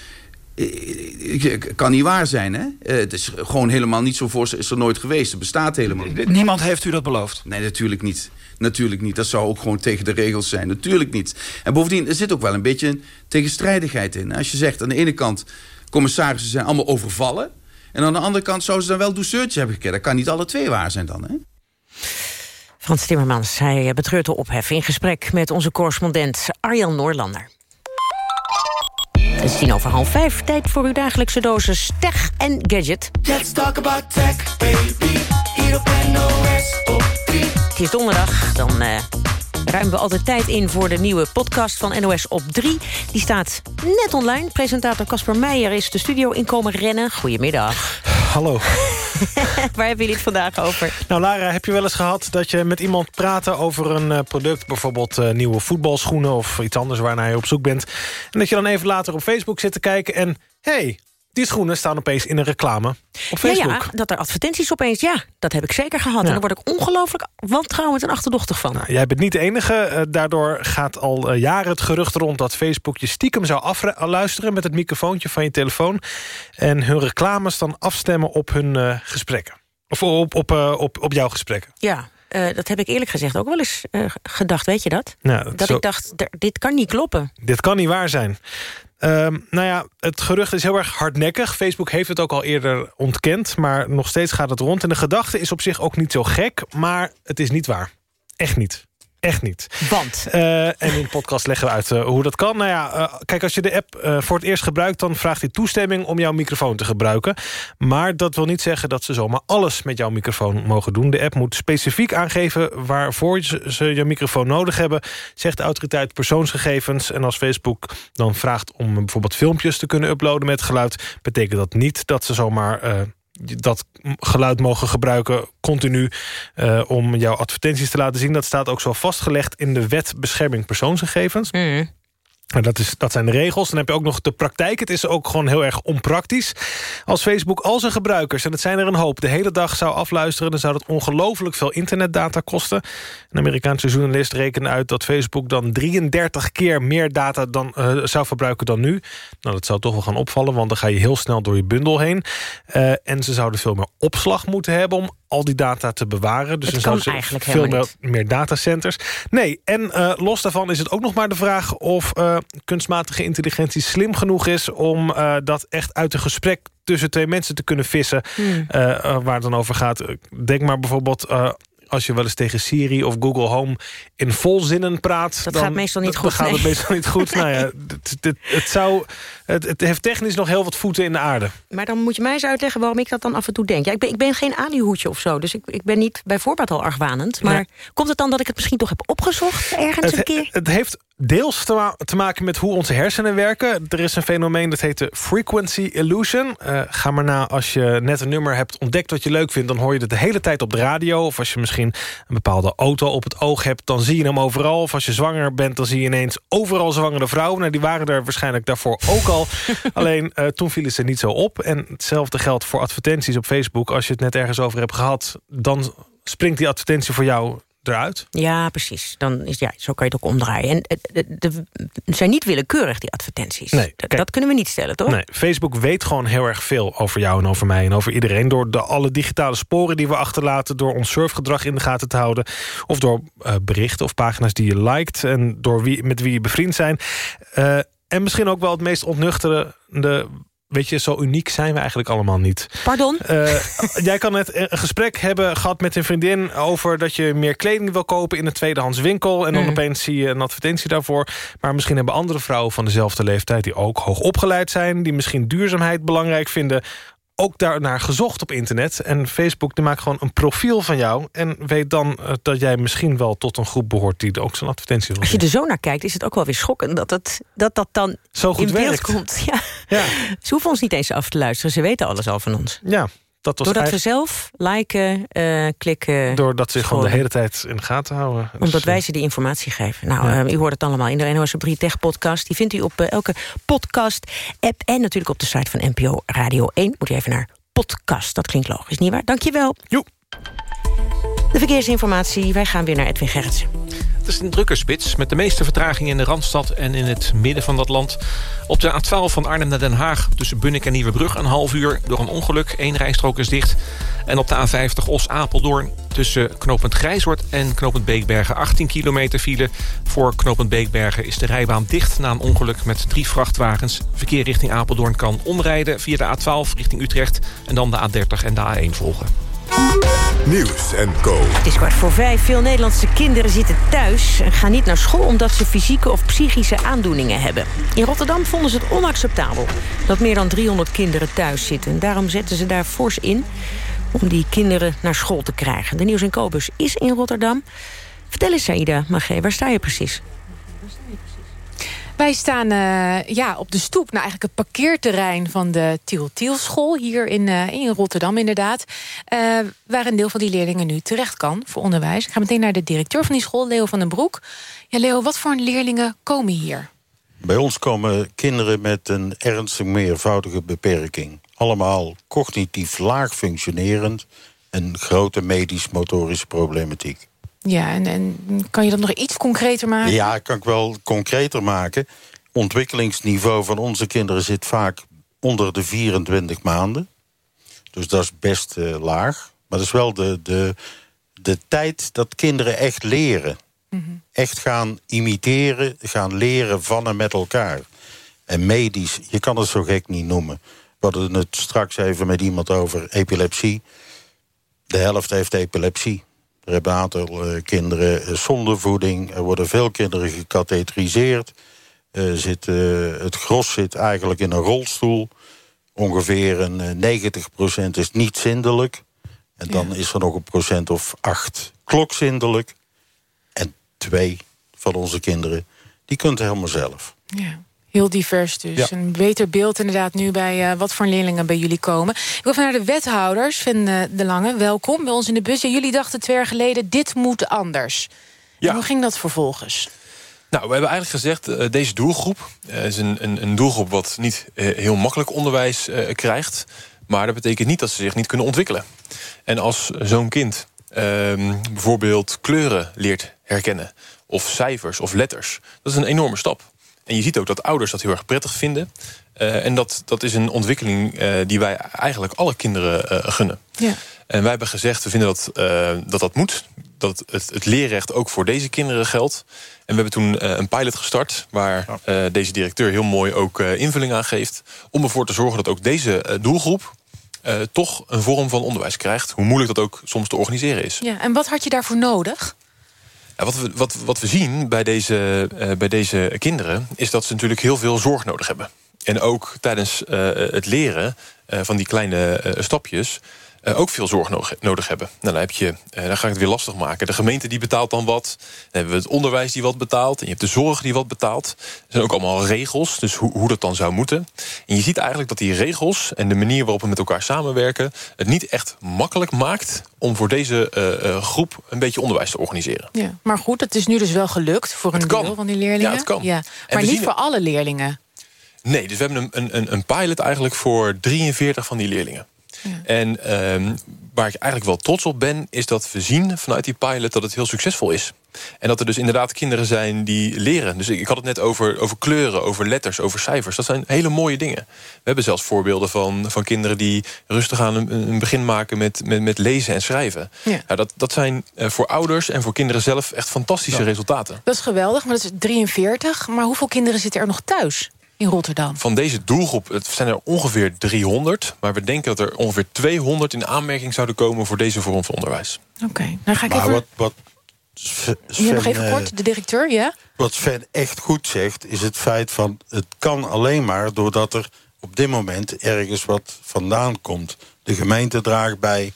Het kan niet waar zijn, hè? Het is gewoon helemaal niet zo voor is er nooit geweest. Het bestaat helemaal niet. Niemand heeft u dat beloofd? Nee, natuurlijk niet. Natuurlijk niet. Dat zou ook gewoon tegen de regels zijn. Natuurlijk niet. En bovendien, er zit ook wel een beetje tegenstrijdigheid in. Als je zegt, aan de ene kant... commissarissen zijn allemaal overvallen... en aan de andere kant zouden ze dan wel douceurtjes hebben gekregen. Dat kan niet alle twee waar zijn dan, hè? Frans Timmermans, hij betreurt de ophef... in gesprek met onze correspondent Arjan Noorlander. Het is tien over half vijf. Tijd voor uw dagelijkse dosis tech en gadget. Let's talk about tech, baby. Hier op NOS op 3. Het is donderdag, dan uh, ruimen we altijd tijd in... voor de nieuwe podcast van NOS op 3. Die staat net online. Presentator Casper Meijer is de studio inkomen rennen. Goedemiddag. Hallo. Waar hebben jullie het vandaag over? Nou, Lara, heb je wel eens gehad dat je met iemand praatte over een uh, product... bijvoorbeeld uh, nieuwe voetbalschoenen of iets anders waarnaar je op zoek bent... en dat je dan even later op Facebook zit te kijken en... hey, die schoenen staan opeens in een reclame op Facebook. Ja, ja, dat er advertenties opeens, ja, dat heb ik zeker gehad. Ja. En daar word ik ongelooflijk wantrouwend en achterdochtig van. Nou, jij bent niet de enige. Uh, daardoor gaat al uh, jaren het gerucht rond dat Facebook je stiekem zou afluisteren... met het microfoontje van je telefoon. En hun reclames dan afstemmen op hun uh, gesprekken. Of op, op, op, op jouw gesprekken. Ja, uh, dat heb ik eerlijk gezegd ook wel eens uh, gedacht, weet je dat? Ja, dat zo... ik dacht, dit kan niet kloppen. Dit kan niet waar zijn. Um, nou ja, het gerucht is heel erg hardnekkig. Facebook heeft het ook al eerder ontkend, maar nog steeds gaat het rond. En de gedachte is op zich ook niet zo gek, maar het is niet waar. Echt niet. Echt niet. Want? Uh, en in de podcast leggen we uit uh, hoe dat kan. Nou ja, uh, kijk, als je de app voor het eerst gebruikt... dan vraagt hij toestemming om jouw microfoon te gebruiken. Maar dat wil niet zeggen dat ze zomaar alles met jouw microfoon mogen doen. De app moet specifiek aangeven waarvoor ze je microfoon nodig hebben... zegt de autoriteit persoonsgegevens. En als Facebook dan vraagt om bijvoorbeeld filmpjes te kunnen uploaden met geluid... betekent dat niet dat ze zomaar dat geluid mogen gebruiken continu uh, om jouw advertenties te laten zien. Dat staat ook zo vastgelegd in de wet bescherming persoonsgegevens. Mm. Dat, is, dat zijn de regels. Dan heb je ook nog de praktijk. Het is ook gewoon heel erg onpraktisch. Als Facebook al zijn gebruikers, en het zijn er een hoop... de hele dag zou afluisteren... dan zou dat ongelooflijk veel internetdata kosten. Een Amerikaanse journalist rekende uit dat Facebook... dan 33 keer meer data dan, uh, zou verbruiken dan nu. Nou, dat zou toch wel gaan opvallen... want dan ga je heel snel door je bundel heen. Uh, en ze zouden veel meer opslag moeten hebben... om al die data te bewaren. Dus kan zouden ze veel meer, meer datacenters. Nee, en uh, los daarvan is het ook nog maar de vraag... of uh, kunstmatige intelligentie slim genoeg is... om uh, dat echt uit een gesprek tussen twee mensen te kunnen vissen... Hmm. waar het dan over gaat. Denk maar bijvoorbeeld als je wel eens tegen Siri of Google Home in volzinnen praat... Dat dan, gaat meestal niet dan goed. gaat het nee. meestal niet goed. nou ja, het, het, het, zou, het, het heeft technisch nog heel wat voeten in de aarde. Maar dan moet je mij eens uitleggen waarom ik dat dan af en toe denk. Ja, ik, ben, ik ben geen alihoedje of zo, dus ik, ik ben niet bij voorbaat al argwanend. Maar komt het dan dat ik het misschien toch heb opgezocht ergens een keer? het heeft deels te, ma- te maken met hoe onze hersenen werken. Er is een fenomeen dat heet de frequency illusion. Eh, ga maar na als je net een nummer hebt ontdekt wat je leuk vindt... dan hoor je het de hele tijd op de radio. Of als je misschien een bepaalde auto op het oog hebt... dan zie je hem overal. Of als je zwanger bent, dan zie je ineens overal zwangere vrouwen. Nou, die waren er waarschijnlijk daarvoor ook al. Alleen eh, toen vielen ze niet zo op. En hetzelfde geldt voor advertenties op Facebook. Als je het net ergens over hebt gehad... dan springt die advertentie voor jou eruit. Ja, precies. Dan is, ja, zo kan je het ook omdraaien. En eh, de, de, de zijn niet willekeurig, die advertenties. Nee, dat, kijk. dat kunnen we niet stellen, toch? Nee, Facebook weet gewoon heel erg veel over jou en over mij en over iedereen. Door de alle digitale sporen die we achterlaten. Door ons surfgedrag in de gaten te houden. Of door uh, berichten of pagina's die je liked. En door wie, met wie je bevriend zijn. Uh, en misschien ook wel het meest ontnuchterende... Weet je, zo uniek zijn we eigenlijk allemaal niet. Pardon? Uh, jij kan net een gesprek hebben gehad met een vriendin... over dat je meer kleding wil kopen in een tweedehands winkel... en dan Mm. opeens zie je een advertentie daarvoor. Maar misschien hebben andere vrouwen van dezelfde leeftijd... die ook hoog opgeleid zijn, die misschien duurzaamheid belangrijk vinden... ook daarnaar gezocht op internet. En Facebook die maakt gewoon een profiel van jou... en weet dan uh, dat jij misschien wel tot een groep behoort... die ook zo'n advertentie wil Als je er zo naar kijkt, is het ook wel weer schokkend... dat het, dat, dat dan Zo goed in beeld werkt. komt. Ja. Ja. Ze hoeven ons niet eens af te luisteren. Ze weten alles al van ons. Ja, dat was Doordat we zelf liken, eh, klikken... Doordat ze gewoon de hele tijd in de gaten houden. Dus, Omdat eh, wij ze die informatie geven. Nou, Ja. eh, u hoort het allemaal in de NOS 3 Tech podcast. Die vindt u op elke podcast-app. En natuurlijk op de site van NPO Radio 1. Moet u even naar podcast. Dat klinkt logisch, nietwaar? Dankjewel. Joep. De verkeersinformatie. Wij gaan weer naar Edwin Gerritsen. Het is een drukke spits met de meeste vertraging in de Randstad en in het midden van dat land. Op de A12 van Arnhem naar Den Haag tussen Bunnik en Nieuwebrug een half uur door een ongeluk. Eén rijstrook is dicht. En op de A50 Os-Apeldoorn tussen knooppunt Grijshoort en knooppunt Beekbergen 18 kilometer file. Voor knooppunt Beekbergen is de rijbaan dicht na een ongeluk met drie vrachtwagens. Verkeer richting Apeldoorn kan omrijden via de A12 richting Utrecht en dan de A30 en de A1 volgen. Nieuws en Co. Het is kwart voor vijf. Veel Nederlandse kinderen zitten thuis... en gaan niet naar school omdat ze fysieke of psychische aandoeningen hebben. In Rotterdam vonden ze het onacceptabel... dat meer dan 300 kinderen thuis zitten. En daarom zetten ze daar fors in om die kinderen naar school te krijgen. De Nieuws en Kobus is in Rotterdam. Vertel eens, Saïda Magé, waar sta je precies? Wij staan eh, ja, op de stoep, nou eigenlijk het parkeerterrein van de Tiel Tiel School hier in, eh, in Rotterdam inderdaad. eh, waar een deel van die leerlingen nu terecht kan voor onderwijs. Ik ga meteen naar de directeur van die school, Leo van den Broek. Ja, Leo, wat voor leerlingen komen hier? Bij ons komen kinderen met een ernstig meervoudige beperking. Allemaal cognitief laag functionerend en grote medisch-motorische problematiek. Ja, en, en kan je dat nog iets concreter maken? Ja, kan ik wel concreter maken. Ontwikkelingsniveau van onze kinderen zit vaak onder de 24 maanden. Dus dat is best eh, laag. Maar dat is wel de, de, de tijd dat kinderen echt leren. Echt gaan imiteren, gaan leren van en met elkaar. En medisch, je kan het zo gek niet noemen. We hadden het straks even met iemand over epilepsie. De helft heeft epilepsie. Er hebben een aantal kinderen eh, zonder voeding. Er worden veel kinderen gecatheteriseerd. Eh, zit, eh, het gros zit eigenlijk in een rolstoel. Ongeveer een eh, 90% is niet zindelijk. En dan is er nog een procent of acht klokzindelijk. En twee van onze kinderen, die kunt helemaal zelf. Ja. Heel divers dus. Ja. Een beter beeld inderdaad nu bij eh, wat voor leerlingen bij jullie komen. Ik wil naar de wethouders van eh, De Lange. Welkom bij ons in de bus. Ja, jullie dachten twee jaar geleden, dit moet anders. En hoe ging dat vervolgens? Nou, we hebben eigenlijk gezegd, eh, deze doelgroep is een, een, een doelgroep wat niet heel makkelijk onderwijs krijgt. Maar dat betekent niet dat ze zich niet kunnen ontwikkelen. En als zo'n kind ehm, bijvoorbeeld kleuren leert herkennen, of cijfers of letters, dat is een enorme stap. En je ziet ook dat ouders dat heel erg prettig vinden. Eh, en dat, dat is een ontwikkeling eh, die wij eigenlijk alle kinderen eh, gunnen. Ja. En wij hebben gezegd, we vinden dat dat, dat moet. Dat het, het leerrecht ook voor deze kinderen geldt. En we hebben toen eh, een pilot gestart... waar eh, deze directeur heel mooi ook eh, invulling aan geeft... om ervoor te zorgen dat ook deze doelgroep... eh, toch een vorm van onderwijs krijgt. Hoe moeilijk dat ook soms te organiseren is. Ja, en wat had je daarvoor nodig? Wat, we, wat, wat we zien bij deze, eh, bij deze kinderen... is dat ze natuurlijk heel veel zorg nodig hebben. En ook tijdens eh, het leren eh, van die kleine stapjes... eh, ook veel zorg nodig, nodig hebben. Nou, dan, heb je, eh, dan ga ik het weer lastig maken. De gemeente die betaalt dan wat. Dan hebben we het onderwijs die wat betaalt. En je hebt de zorg die wat betaalt. Er zijn ook allemaal regels, dus hoe, hoe dat dan zou moeten. En je ziet eigenlijk dat die regels en de manier waarop we met elkaar samenwerken... het niet echt makkelijk maakt om voor deze eh, groep een beetje onderwijs te organiseren. Ja. Maar goed, het is nu dus wel gelukt voor een deel van die leerlingen. Ja, het kan. Ja. Maar niet zien- voor alle leerlingen. Nee, dus we hebben een, een, een pilot eigenlijk voor 43 van die leerlingen. En ehm, waar ik eigenlijk wel trots op ben... is dat we zien vanuit die pilot dat het heel succesvol is. En dat er dus inderdaad kinderen zijn die leren. Dus ik, had het net over, over kleuren, over letters, over cijfers. Dat zijn hele mooie dingen. We hebben zelfs voorbeelden van, van kinderen die rustig aan een, een begin maken... met, met, met lezen en schrijven. Ja. Nou, dat, dat zijn eh, voor ouders en voor kinderen zelf echt fantastische resultaten. Dat is geweldig, maar dat is 43. Maar hoeveel kinderen zitten er nog thuis in Rotterdam? Van deze doelgroep het zijn er ongeveer 300. Maar we denken dat er ongeveer 200 in aanmerking zouden komen... voor deze vorm van onderwijs. Oké, dan ga ik Maar even... wat, wat Sven, Ja, nog even eh, kort, de directeur, ja? Wat Sven echt goed zegt, is het feit van... het kan alleen maar doordat er op dit moment ergens wat vandaan komt. De gemeente draagt bij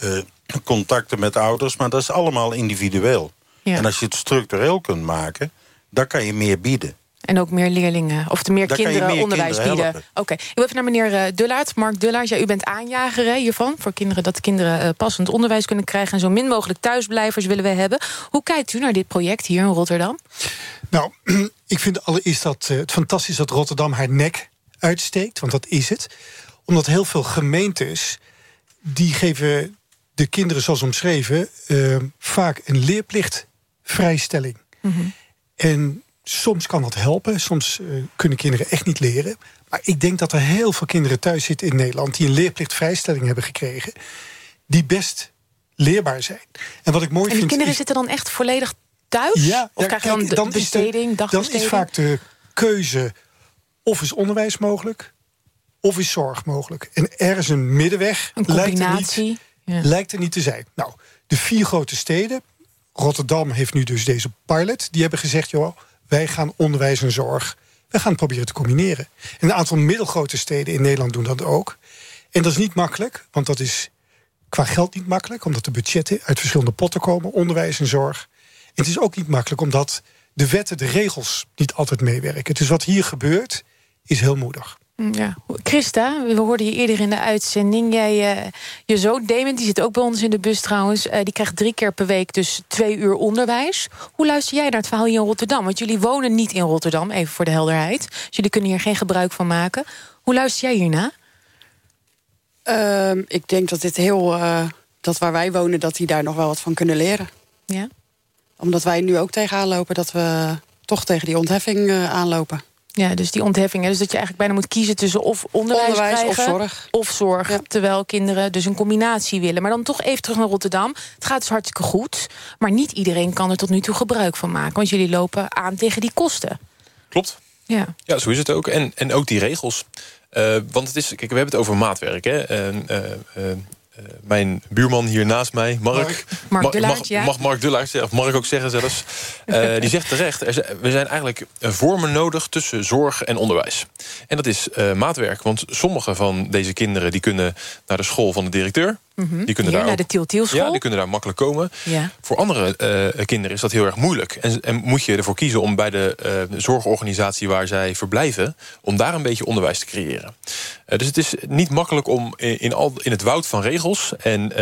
eh, contacten met ouders, maar dat is allemaal individueel. Ja. En als je het structureel kunt maken, dan kan je meer bieden. En ook meer leerlingen, of de meer Daar kinderen meer onderwijs kinderen bieden. Oké, ik wil even naar meneer eh, Dullaert, Mark Dullaert. Ja, u bent aanjager hè, hiervan, voor kinderen dat kinderen eh, passend onderwijs kunnen krijgen... en zo min mogelijk thuisblijvers willen we hebben. Hoe kijkt u naar dit project hier in Rotterdam? Nou, ik vind allereerst dat, eh, het fantastisch dat Rotterdam haar nek uitsteekt. Want dat is het. Omdat heel veel gemeentes... die geven de kinderen, zoals omschreven... vaak een leerplichtvrijstelling. En soms kan dat helpen. Soms eh, kunnen kinderen echt niet leren. Maar ik denk dat er heel veel kinderen thuis zitten in Nederland... die een leerplichtvrijstelling hebben gekregen... die best leerbaar zijn. En wat ik mooi En die vind... kinderen is- zitten dan echt volledig thuis? ja, of ja, krijg je dan de dan is de- besteding, Dan is vaak de keuze of is onderwijs mogelijk... of is zorg mogelijk. En ergens een middenweg Een lijkt er, combinatie, niet, ja. lijkt er niet te zijn. Nou, de vier grote steden... Rotterdam heeft nu dus deze pilot... die hebben gezegd, joh, wij gaan onderwijs en zorg... wij gaan proberen te combineren. En een aantal middelgrote steden in Nederland doen dat ook. En dat is niet makkelijk, want dat is qua geld niet makkelijk... omdat de budgetten uit verschillende potten komen, onderwijs en zorg. En het is ook niet makkelijk omdat de wetten, de regels niet altijd meewerken. Dus wat hier gebeurt, is heel moedig. Ja. Christa, we hoorden je eerder in de uitzending. Jij, eh, je zoon Damon, die zit ook bij ons in de bus trouwens. eh, die krijgt drie keer per week dus twee uur onderwijs. Hoe luister jij naar het verhaal hier in Rotterdam? Want jullie wonen niet in Rotterdam, even voor de helderheid. Dus jullie kunnen hier geen gebruik van maken. Hoe luister jij hierna? Ehm, ik denk dat dit heel. eh, dat waar wij wonen, dat die daar nog wel wat van kunnen leren. Ja. Omdat wij nu ook tegenaan lopen dat we toch tegen die ontheffing aanlopen. Ja, dus die ontheffing. hè, Dus dat je eigenlijk bijna moet kiezen tussen of onderwijs, Onderwijs of krijgen, zorg. Of zorg, terwijl kinderen dus een combinatie willen. Maar dan toch even terug naar Rotterdam. Het gaat dus hartstikke goed. Maar niet iedereen kan er tot nu toe gebruik van maken. Want jullie lopen aan tegen die kosten. Klopt. Ja. Ja, zo is het ook. En, en ook die regels. Eh, want het is, kijk, we hebben het over maatwerk. Hè? Eh, eh, eh, mijn buurman hier naast mij, Mark. Mark Ma- Dullaert, mag, Mark Dullaert, of Mark ook zeggen zelfs. eh, die zegt terecht, er zijn, we zijn eigenlijk vormen nodig tussen zorg en onderwijs. En dat is eh, maatwerk. Want sommige van deze kinderen die kunnen naar de school van de directeur. Mhm. Die kunnen Hier, daar naar ook- de Tiel-Tielschool. Ja, die kunnen daar makkelijk komen. Ja. Voor andere eh, kinderen is dat heel erg moeilijk. En, en moet je ervoor kiezen om bij de eh, zorgorganisatie waar zij verblijven... om daar een beetje onderwijs te creëren. Eh, dus het is niet makkelijk om in, in, al, in het woud van regels... en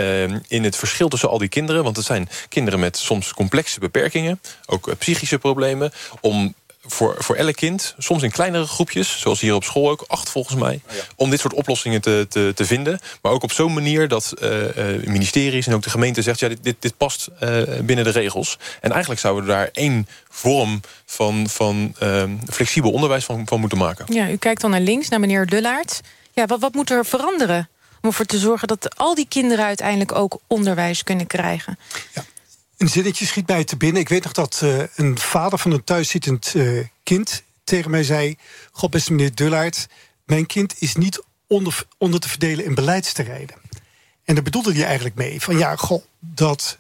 in het verschil tussen al die kinderen... want het zijn kinderen met soms complexe beperkingen... ook psychische problemen... om voor, voor elk kind, soms in kleinere groepjes... zoals hier op school ook, acht volgens mij... om dit soort oplossingen te, te, te vinden. Maar ook op zo'n manier dat eh, eh, ministeries en ook de gemeente zegt... ja, dit, dit, dit past eh, binnen de regels. En eigenlijk zouden we daar één vorm van, van eh, flexibel onderwijs van, van moeten maken. Ja, u kijkt dan naar links, naar meneer Dullaert. Ja, wat, wat moet er veranderen om ervoor te zorgen... dat al die kinderen uiteindelijk ook onderwijs kunnen krijgen? Een zinnetje schiet mij te binnen. Ik weet nog dat eh, een vader van een thuiszittend eh, kind tegen mij zei... God, beste meneer Dullaert, mijn kind is niet onder, onder te verdelen in beleidsterreinen. En daar bedoelde hij eigenlijk mee. Van ja, goh, dat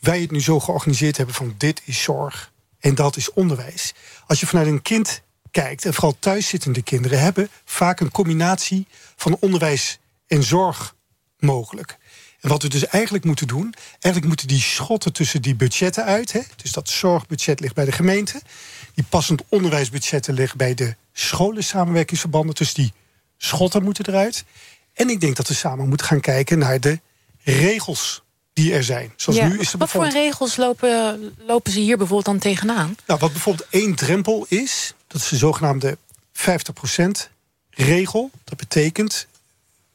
wij het nu zo georganiseerd hebben van dit is zorg en dat is onderwijs. Als je vanuit een kind kijkt, en vooral thuiszittende kinderen... hebben vaak een combinatie van onderwijs en zorg mogelijk. En wat we dus eigenlijk moeten doen... eigenlijk moeten die schotten tussen die budgetten uit... Hè, dus dat zorgbudget ligt bij de gemeente... die passend onderwijsbudgetten liggen bij de scholen samenwerkingsverbanden... dus die schotten moeten eruit. En ik denk dat we samen moeten gaan kijken naar de regels die er zijn. Zoals Ja, nu is er wat voor regels lopen, lopen ze hier bijvoorbeeld dan tegenaan? Nou, wat bijvoorbeeld één drempel is, dat is de zogenaamde 50% regel. Dat betekent,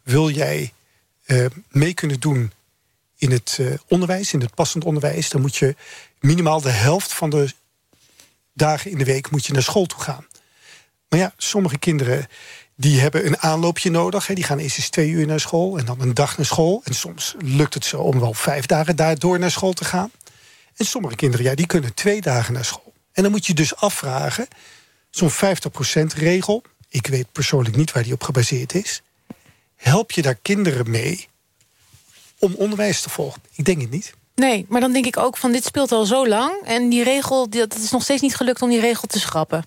wil jij mee kunnen doen in het eh, onderwijs, in het passend onderwijs, dan moet je minimaal de helft van de dagen in de week moet je naar school toe gaan. Maar ja, sommige kinderen die hebben een aanloopje nodig. Hè. Die gaan eerst eens twee uur naar school en dan een dag naar school. En soms lukt het ze om wel vijf dagen daardoor naar school te gaan. En sommige kinderen, ja, die kunnen twee dagen naar school. En dan moet je dus afvragen, zo'n 50% regel... ik weet persoonlijk niet waar die op gebaseerd is... help je daar kinderen mee om onderwijs te volgen? Ik denk het niet. Nee, maar dan denk ik ook van dit speelt al zo lang... en die regel, dat is nog steeds niet gelukt om die regel te schrappen.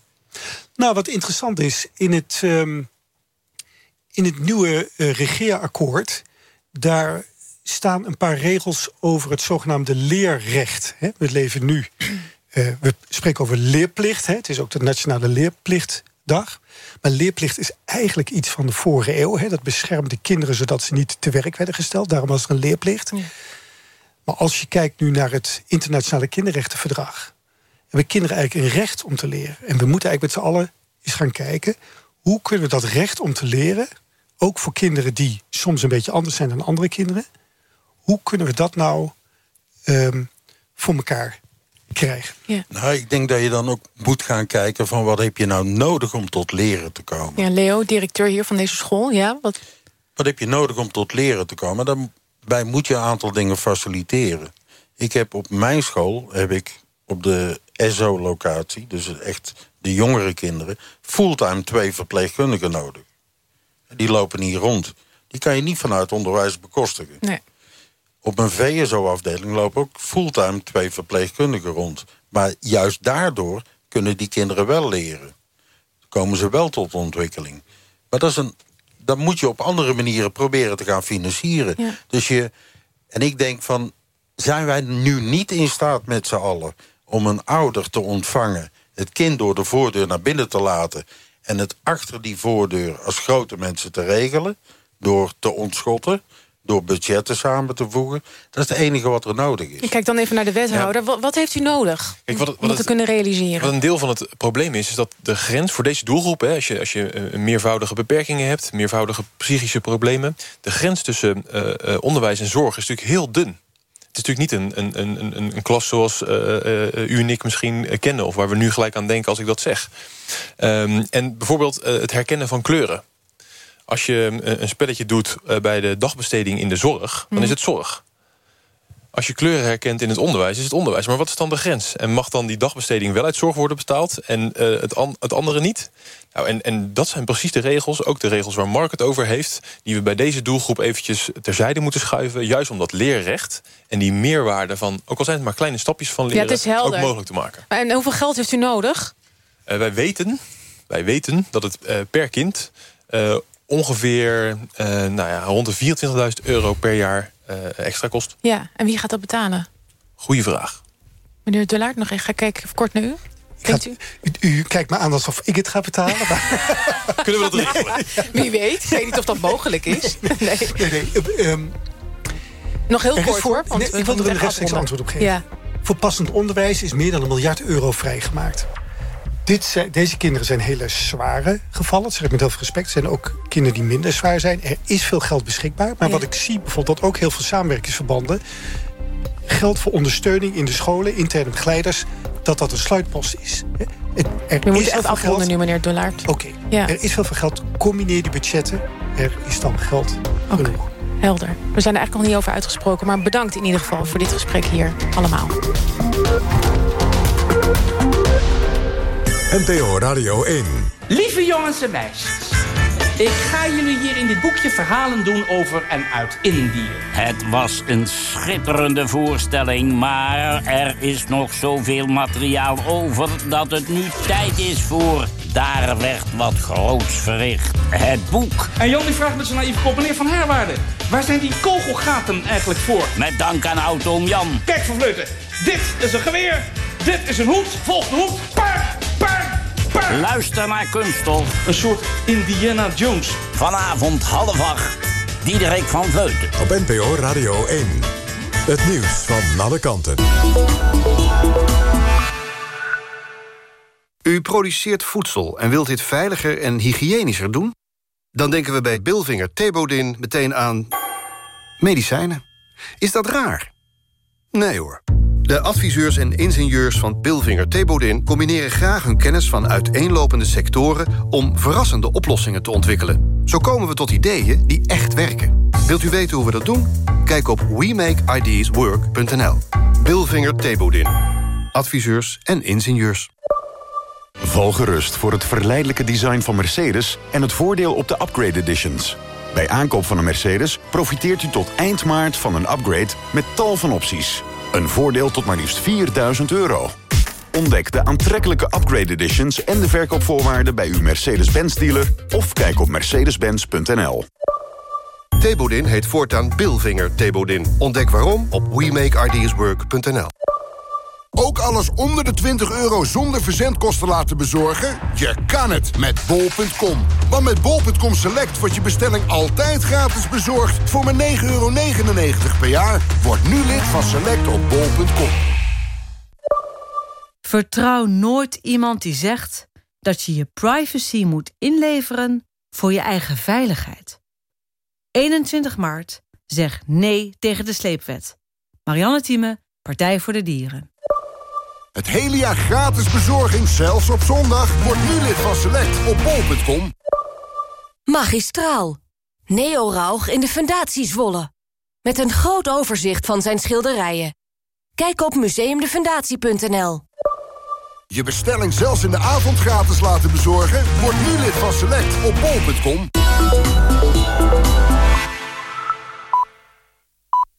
Nou, wat interessant is, in het, ehm, in het nieuwe eh, regeerakkoord... daar staan een paar regels over het zogenaamde leerrecht. Hè? We leven nu Eh, we spreken over leerplicht. Hè. Het is ook de Nationale Leerplichtdag. Maar leerplicht is eigenlijk iets van de vorige eeuw. Hè. Dat beschermde kinderen zodat ze niet te werk werden gesteld. Daarom was er een leerplicht. Maar als je kijkt nu naar het Internationale Kinderrechtenverdrag... hebben kinderen eigenlijk een recht om te leren. En we moeten eigenlijk met z'n allen eens gaan kijken... hoe kunnen we dat recht om te leren... ook voor kinderen die soms een beetje anders zijn dan andere kinderen... hoe kunnen we dat nou ehm, voor elkaar krijgen? Nou, ik denk dat je dan ook moet gaan kijken... van wat heb je nou nodig om tot leren te komen. Ja, Leo, directeur hier van deze school. Ja, wat... Wat heb je nodig om tot leren te komen? Daarbij moet je een aantal dingen faciliteren. Ik heb op mijn school, heb ik op de SO-locatie... dus echt de jongere kinderen... fulltime twee verpleegkundigen nodig. Die lopen hier rond. Die kan je niet vanuit onderwijs bekostigen. Nee. Op een VSO-afdeling lopen ook fulltime twee verpleegkundigen rond. Maar juist daardoor kunnen die kinderen wel leren. Komen ze wel tot ontwikkeling. Maar dat, is een, dat moet je op andere manieren proberen te gaan financieren. Ja. Dus je, en ik denk van, zijn wij nu niet in staat met z'n allen... om een ouder te ontvangen, het kind door de voordeur naar binnen te laten... en het achter die voordeur als grote mensen te regelen... door te ontschotten, door budgetten samen te voegen. Dat is het enige wat er nodig is. Ik kijk dan even naar de wethouder. Wat, wat heeft u nodig Kijk, wat om te kunnen realiseren? Wat een deel van het probleem is, is dat de grens voor deze doelgroep... Hè, als, je, als je eh, meervoudige beperkingen hebt, meervoudige psychische problemen... de grens tussen eh, eh, onderwijs en zorg is natuurlijk heel dun. Het is natuurlijk niet een, een, een, een, een klas zoals u en ik misschien kennen... of waar we nu gelijk aan denken als ik dat zeg. Ehm, en bijvoorbeeld het herkennen van kleuren. Als je eh, een spelletje doet eh, bij de dagbesteding in de zorg... dan is het zorg. Als je kleuren herkent in het onderwijs, is het onderwijs. Maar wat is dan de grens? En mag dan die dagbesteding wel uit zorg worden betaald... en eh, het, an- het andere niet? Nou, en, en dat zijn precies de regels, ook de regels waar Mark het over heeft... die we bij deze doelgroep eventjes terzijde moeten schuiven... juist om dat leerrecht en die meerwaarde van... ook al zijn het maar kleine stapjes van Ja, leren... het is helder. ook mogelijk te maken. En hoeveel geld heeft u nodig? Wij, weten, wij weten dat het per kind ongeveer eh, nou ja, rond de 24.000 euro per jaar eh, extra kost. Ja, en wie gaat dat betalen? Goeie vraag. Meneer Dullaert, nog even, ga ik kijken even kort naar u. Denkt u? U, u kijkt me aan alsof ik het ga betalen. Maar... Kunnen we dat regelen? Wie weet, ik weet niet of dat mogelijk is. Nee. Nee, nee. eh, ehm, Nog heel kort voor- hoor. want ik wil er een echt rechtstreeks antwoord op geven. Ja. Voor passend onderwijs is meer dan een miljard euro vrijgemaakt. Dit deze kinderen zijn hele zware gevallen. Dat zeg ik met heel veel respect. Er zijn ook kinderen die minder zwaar zijn. Er is veel geld beschikbaar. Maar Ja. wat ik zie bijvoorbeeld dat ook heel veel samenwerkingsverbanden... geld voor ondersteuning in de scholen, interne begeleiders... dat dat een sluitpost is. Er We is moeten heel echt afronden geld. nu, meneer Dullaert. Oké, Ja. er is veel geld. Combineer die budgetten. Er is dan geld genoeg. Helder. We zijn er eigenlijk nog niet over uitgesproken. Maar bedankt in ieder geval voor dit gesprek hier allemaal. NPO Radio 1. Lieve jongens en meisjes. Ik ga jullie hier in dit boekje verhalen doen over en uit Indië. Het was een schitterende voorstelling, maar er is nog zoveel materiaal over dat het nu tijd is voor Daar werd wat groots verricht. Het boek. En Jan die vraagt met zijn naïeve kop, meneer Van Herwaarde... waar zijn die kogelgaten eigenlijk voor? Met dank aan oud-oom Jan. Kijk, Van Vleuten, dit is een geweer, dit is een hoed, volgt de hoed, paard, paard, paard. Luister naar Kunststof. Een soort Indiana Jones. Vanavond half acht. Diederik van Vleuten. Op NPO Radio 1. Het nieuws van alle kanten. U produceert voedsel en wilt dit veiliger en hygiënischer doen? Dan denken we bij Bilvinger Thebodin meteen aan medicijnen. Is dat raar? Nee hoor. De adviseurs en ingenieurs van Bilvinger Thebodin combineren graag hun kennis van uiteenlopende sectoren om verrassende oplossingen te ontwikkelen. Zo komen we tot ideeën die echt werken. Wilt u weten hoe we dat doen? Kijk op WeMakeIdeasWork.nl. Bilvinger Thebodin. Adviseurs en ingenieurs. Val gerust voor het verleidelijke design van Mercedes... en het voordeel op de upgrade editions. Bij aankoop van een Mercedes profiteert u tot eind maart van een upgrade... met tal van opties. Een voordeel tot maar liefst 4000 euro. Ontdek de aantrekkelijke upgrade editions... en de verkoopvoorwaarden bij uw Mercedes-Benz dealer... of kijk op mercedes-benz.nl. Thebodin heet voortaan Bilvinger Thebodin. Ontdek waarom op WeMakeIdeasWork.nl. Ook alles onder de 20 euro zonder verzendkosten laten bezorgen? Je kan het met bol.com. Want met bol.com Select wordt je bestelling altijd gratis bezorgd... voor maar 9,99 euro per jaar. Word nu lid van Select op bol.com. Vertrouw nooit iemand die zegt dat je je privacy moet inleveren voor je eigen veiligheid. 21 maart, zeg nee tegen de sleepwet. Marianne Thieme, Partij voor de Dieren. Het hele jaar gratis bezorging, zelfs op zondag. Word nu lid van Select op bol.com. Magistraal. Neo Rauch in de Fundatie Zwolle. Met een groot overzicht van zijn schilderijen. Kijk op museumdefundatie.nl. Je bestelling zelfs in de avond gratis laten bezorgen? Word nu lid van Select op bol.com.